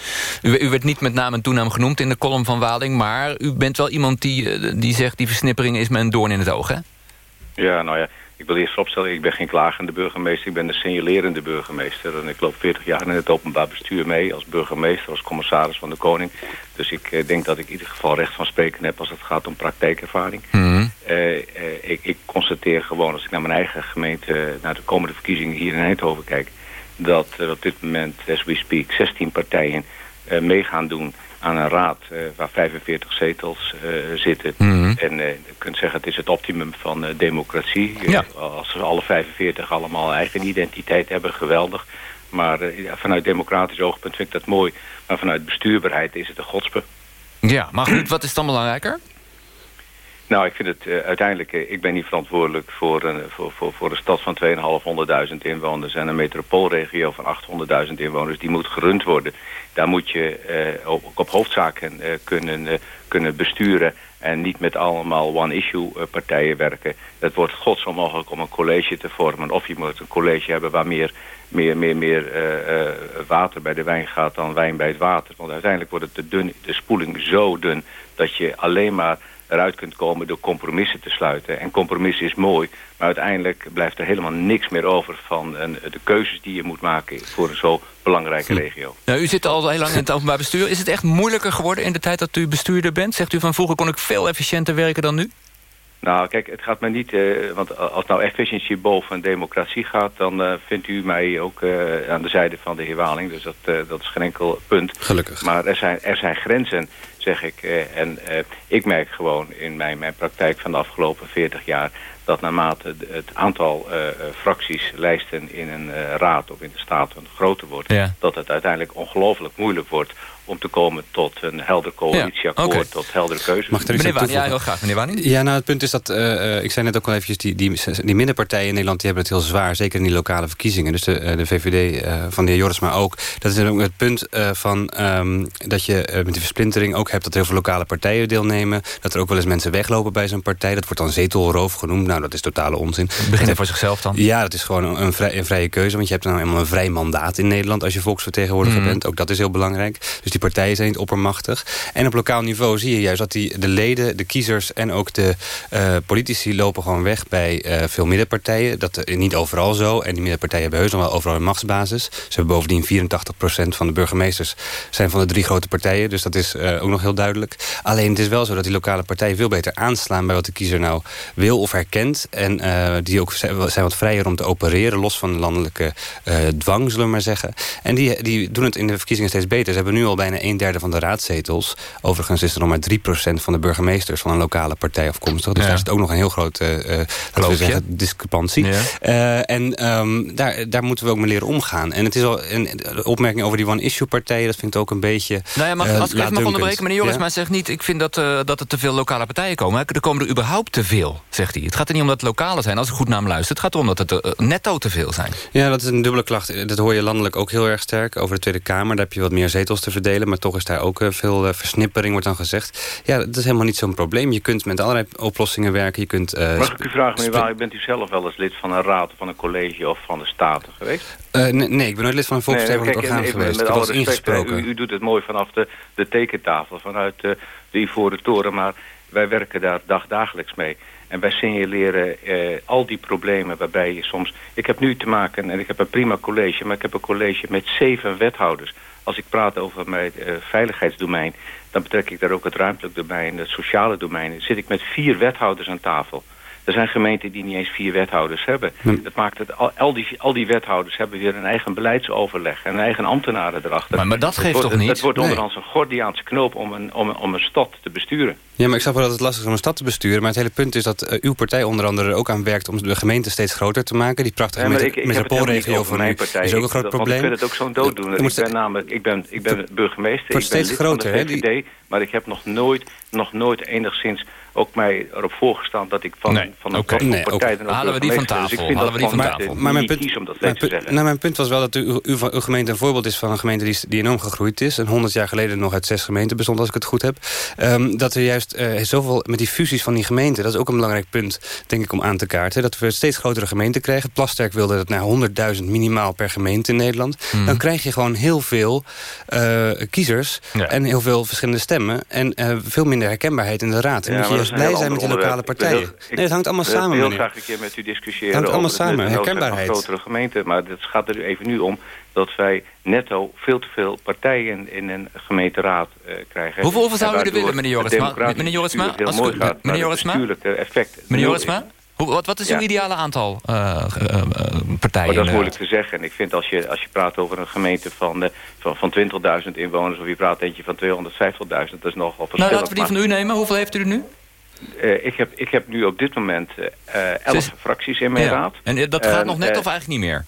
U, u werd niet met naam en toenaam genoemd in de column van Waling... maar u bent wel iemand die, eh, die zegt... die versnippering is me een doorn in het oog, hè? Ja, nou ja, ik wil eerst opstellen, ik ben geen klagende burgemeester, ik ben een signalerende burgemeester. En ik loop 40 jaar in het openbaar bestuur mee als burgemeester, als commissaris van de Koning. Dus ik eh, denk dat ik in ieder geval recht van spreken heb als het gaat om praktijkervaring. Eh, eh, ik, ik constateer gewoon, als ik naar mijn eigen gemeente, naar de komende verkiezingen hier in Eindhoven kijk, dat er op dit moment, as we speak, 16 partijen mee gaan doen aan een raad eh, waar 45 zetels eh, zitten. Mhm. En eh, je kunt zeggen, het is het optimum van democratie. Ja. als ze alle 45 allemaal eigen identiteit hebben, geweldig. Maar vanuit democratisch oogpunt vind ik dat mooi. Maar vanuit bestuurbaarheid is het een godspe. Ja, maar goed, wat is dan belangrijker? Nou, ik vind het eh, uiteindelijk... eh, ik ben niet verantwoordelijk voor een, voor, voor, voor een stad van 2.500.000 inwoners... en een metropoolregio van 800.000 inwoners. Die moet gerund worden. Daar moet je eh, ook op hoofdzaken eh, kunnen, eh, kunnen besturen... en niet met allemaal one-issue eh, partijen werken. Het wordt gods onmogelijk om een college te vormen. Of je moet een college hebben waar meer, meer, meer, meer eh, eh, water bij de wijn gaat... dan wijn bij het water. Want uiteindelijk wordt het te dun, de spoeling zo dun... dat je alleen maar eruit kunt komen door compromissen te sluiten. En compromissen is mooi, maar uiteindelijk blijft er helemaal niks meer over van een, de keuzes die je moet maken voor een zo belangrijke regio. Nou, u zit al heel lang in het openbaar bestuur. Is het echt moeilijker geworden in de tijd dat u bestuurder bent? Zegt u van vroeger kon ik veel efficiënter werken dan nu? Nou, kijk, het gaat mij niet... eh, want als nou efficiëntie boven democratie gaat... dan eh, vindt u mij ook eh, aan de zijde van de heer Waling. Dus dat, eh, dat is geen enkel punt. Gelukkig. Maar er zijn, er zijn grenzen, zeg ik. eh, en eh, ik merk gewoon in mijn, mijn praktijk van de afgelopen 40 jaar... dat naarmate het aantal eh, fracties, lijsten in een raad of in de staten groter wordt... Ja. dat het uiteindelijk ongelooflijk moeilijk wordt... om te komen tot een helder coalitieakkoord, tot heldere keuzes. Mag er iets Meneer aan Waning, ja, heel graag. Meneer Waning? Ja, nou het punt is dat, eh, eh, ik zei net ook al eventjes, die, die, die middenpartijen in Nederland die hebben het heel zwaar. Zeker in die lokale verkiezingen. Dus de, eh, de VVD eh, van de heer Joris, maar ook. Dat is dan ook het punt eh, van ehm, dat je met die versplintering ook hebt dat heel veel lokale partijen deelnemen. Dat er ook wel eens mensen weglopen bij zo'n partij. Dat wordt dan zetelroof genoemd. Nou, dat is totale onzin. Beginnen voor zichzelf dan? Ja, dat is gewoon een, een, vrij, een vrije keuze. Want je hebt nou eenmaal een vrij mandaat in Nederland... als je volksvertegenwoordiger Mhm. bent. Ook dat is heel belangrijk. Dus die partijen zijn niet oppermachtig. En op lokaal niveau zie je juist dat die, de leden, de kiezers... en ook de eh, politici lopen gewoon weg bij eh, veel middenpartijen. Dat is niet overal zo. En die middenpartijen hebben heus nog wel overal een machtsbasis. Ze hebben bovendien 84% van de burgemeesters... zijn van de drie grote partijen. Dus dat is eh, ook nog heel duidelijk. Alleen het is wel zo dat die lokale partijen veel beter aanslaan... bij wat de kiezer nou wil of herkent. En eh, die ook zijn wat vrijer om te opereren... los van landelijke eh, dwang, zullen we maar zeggen. En die, die doen het in de verkiezingen steeds beter. Ze hebben nu al bijna een derde van de raadzetels. Overigens is er nog maar 3% van de burgemeesters... van een lokale partij afkomstig. Dus Ja. daar zit ook nog een heel grote uh, we zeggen, discrepantie. Ja. Eh, en ehm, daar, daar moeten we ook mee leren omgaan. En het is al een de opmerking over die one-issue-partijen... dat vind ik ook een beetje... Nou ja, mag, eh, als ik even mag onderbreken, meneer Joris, Ja? maar zegt niet... ik vind dat, eh, dat er te veel lokale partijen komen. Er komen er überhaupt te veel, zegt hij. Het gaat er niet om dat het lokale zijn, als ik goed naar hem luister. Het gaat erom dat het netto te veel zijn. Ja, dat is een dubbele klacht. Dat hoor je landelijk ook heel erg sterk. Over de Tweede Kamer, daar heb je wat meer zetels te verdelen. Maar toch is daar ook eh, veel eh, versnippering, wordt dan gezegd. Ja, dat is helemaal niet zo'n probleem. Je kunt met allerlei oplossingen werken. Je kunt... eh, Mag ik u vragen, meneer Waal, bent u zelf wel eens lid van een raad, of van een college of van de Staten geweest? Nee, nee, ik ben nooit lid van een volksvertegenwoordigend orgaan geweest. Met alle respect, u, u doet het mooi vanaf de, de tekentafel, vanuit de, de Ivoren Toren, maar wij werken daar dagdagelijks mee. En wij signaleren eh, al die problemen waarbij je soms... Ik heb nu te maken, en ik heb een prima college... maar ik heb een college met zeven wethouders. Als ik praat over mijn eh, veiligheidsdomein... dan betrek ik daar ook het ruimtelijk domein, het sociale domein. Dan zit ik met vier wethouders aan tafel. Er zijn gemeenten die niet eens vier wethouders hebben. Dat maakt het, al, al, die, al die wethouders hebben weer een eigen beleidsoverleg... en een eigen ambtenaren erachter. Maar, maar dat Het geeft wordt- toch niet? Het wordt Nee. onderhands een Gordiaanse knoop om een, om, een- om een stad te besturen. Ja, maar ik snap wel dat het lastig is om een stad te besturen. Maar het hele punt is dat eh, uw partij onder andere er ook aan werkt... om de gemeente steeds groter te maken. Die prachtige Ja, ik, ik het metropoolregio van mijn partij. is ook een groot probleem. Want ik vind het ook zo'n dooddoener. Er moet Ik ben namelijk, ik ben, ik ben burgemeester, wordt ik ben steeds groter, van hè, de VVD... maar ik heb nog nooit, nog nooit enigszins ook mij erop voorgestaan... dat ik van, Nee, van een Nee, partij Halen we die van. Dus ik tafel, vind halen dat we die van tafel. Maar mijn punt, om dat mijn, te zeggen. nou, mijn punt was wel dat u, uw, uw gemeente een voorbeeld is van een gemeente die, die enorm gegroeid is. En 100 jaar geleden nog uit zes gemeenten bestond, als ik het goed heb. Ehm, dat er juist eh, zoveel met die fusies van die gemeenten, dat is ook een belangrijk punt, denk ik, om aan te kaarten. Dat we steeds grotere gemeenten krijgen. Plasterk wilde dat naar 100.000 minimaal per gemeente in Nederland. Hmm. Dan krijg je gewoon heel veel eh, kiezers Ja. en heel veel verschillende stemmen. En eh, veel minder herkenbaarheid in de raad. En Ja, moet je maar juist blij heel zijn met die ander lokale. Ik wil partijen. heel- ik nee, het hangt allemaal Ik wil samen, heel meneer. graag een keer met u discussiëren Hangt allemaal over het samen, herkenbaarheid. van grotere gemeenten. Maar het gaat er even nu om dat wij netto veel te veel partijen in een gemeenteraad eh, krijgen. Hoeveel- hoeveel zou u er willen, meneer het Jorisma? Meneer Jorisma, als u- gaat, meneer het Jorisma? effect. Meneer Jorisma? wat, wat is Ja. uw ideale aantal eh, eh, partijen? Dat is moeilijk te zeggen. En ik vind als je, als je praat over een gemeente van, van, van 20.000 inwoners... of je praat eentje van 250.000, dat is nogal verschillend. Nou, laten we die van u nemen. Hoeveel heeft u er nu? Eh, ik, heb, ik heb nu op dit moment eh, eh, elf Zes- fracties in mijn Ja. raad. En eh, dat gaat nog net of eigenlijk niet meer?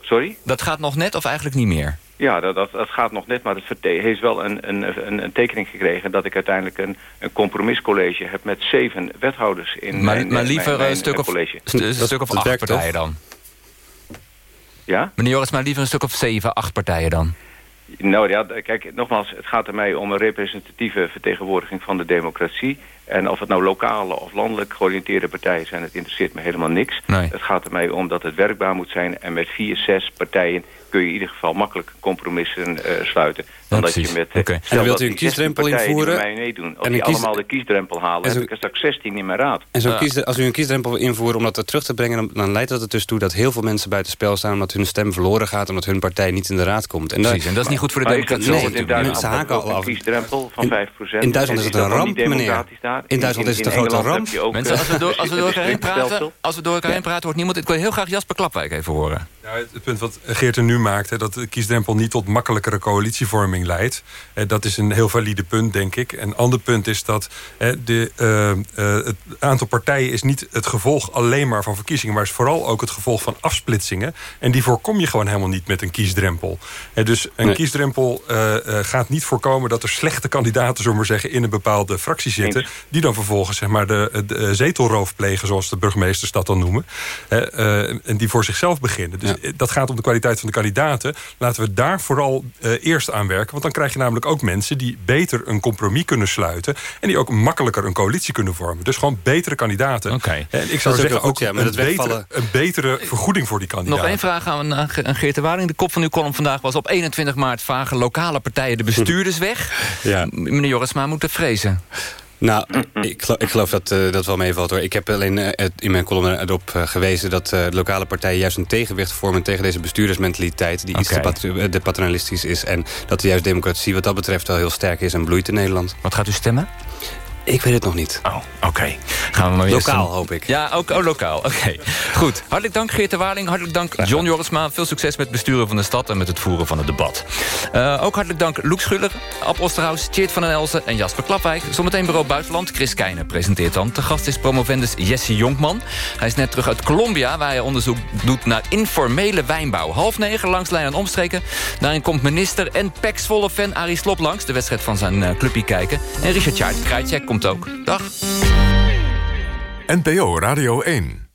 Sorry? Dat gaat nog net of eigenlijk niet meer? Ja, dat, dat, dat gaat nog net, maar het heeft wel een, een, een, een tekening gekregen... dat ik uiteindelijk een, een compromiscollege heb met zeven wethouders in Maar, mijn, maar liever mijn, mijn, een stuk of, college. st- een Dat- stuk of acht partijen toch? dan? Ja? Meneer Joris, maar liever een stuk of zeven, acht partijen dan? Nou ja, kijk, nogmaals, het gaat er mij om een representatieve vertegenwoordiging van de democratie. En of het nou lokale of landelijk georiënteerde partijen zijn, het interesseert me helemaal niks. Nee. Het gaat er mij om dat het werkbaar moet zijn en met vier, zes partijen kun je in ieder geval makkelijk compromissen eh, sluiten. Dan dat je met... Uh, En dan wilt u een kiesdrempel invoeren? Die mij meedoen. Als en die kies... allemaal de kiesdrempel halen, zo... heb ik er straks 16 in mijn raad. En zo kies... als u een kiesdrempel wil invoeren om dat er terug te brengen... Dan, dan, leidt dat er dus toe dat heel veel mensen buiten spel staan... omdat hun stem verloren gaat, omdat hun partij niet in de raad komt. En Precies, en dat is niet goed voor de democratie. Nee, in mensen haken al af. Een kiesdrempel van 5 In Duitsland is het een ramp, meneer. In Duitsland is het een grote ramp. Mensen, als we door elkaar heen praten... Als we door elkaar heen praten, hoort niemand... Ik wil heel graag Jasper Klapwijk even horen. Nou, het punt wat Geert er nu maakt... dat de kiesdrempel niet tot makkelijkere coalitievorming leidt... dat is een heel valide punt, denk ik. Een ander punt is dat de, uh, uh, het aantal partijen... is niet het gevolg alleen maar van verkiezingen... maar is vooral ook het gevolg van afsplitsingen. En die voorkom je gewoon helemaal niet met een kiesdrempel. dus een nee. kiesdrempel uh, gaat niet voorkomen... dat er slechte kandidaten, zullen maar zeggen... in een bepaalde fractie zitten... die dan vervolgens zeg maar, de, de zetelroof plegen... zoals de burgemeesters dat dan noemen. en die voor zichzelf beginnen. Dus ja. dat gaat om de kwaliteit van de kandidaten. Laten we daar vooral uh, eerst aan werken. Want dan krijg je namelijk ook mensen die beter een compromis kunnen sluiten. En die ook makkelijker een coalitie kunnen vormen. Dus gewoon betere kandidaten. Okay. En ik zou zeggen ook, ook ja, een, betere, een, betere, vergoeding voor die kandidaten. Nog één vraag aan, aan Geert de Waring. De kop van uw column vandaag was op 21 maart vagen lokale partijen de bestuurders weg. Ja. Meneer Jorisma moet het vrezen. Nou, ik, geloof, ik geloof dat uh, dat wel meevalt hoor. Ik heb alleen uh, in mijn column erop uh, gewezen... dat de lokale partijen juist een tegenwicht vormen... tegen deze bestuurdersmentaliteit... die okay. iets te, pat te paternalistisch is. En dat de juist democratie wat dat betreft wel heel sterk is en bloeit in Nederland. Wat gaat u stemmen? Ik weet het nog niet. Oh, oké. Okay. Gaan we maar Lokaal, een... hoop ik. Ja, ook oh, lokaal. Oké. Okay. Goed. Hartelijk dank, Geert de Waling. Hartelijk dank, John Jorisma. Veel succes met het besturen van de stad en met het voeren van het debat. Uh, ook hartelijk dank, Loek Schuller, Ab Osterhaus, Tjeerd van den Elzen en Jasper Klapwijk. Zometeen bureau Buitenland. Chris Keijnen presenteert dan. Te gast is promovendus Jesse Jonkman. Hij is net terug uit Colombia, waar hij onderzoek doet naar informele wijnbouw. Half negen langs lijn en omstreken. Daarin komt minister en peksvolle fan Arie Slop langs. De wedstrijd van zijn uh, clubje kijken. En Richard Jaart Krajcek ook. Dag. NPO Radio 1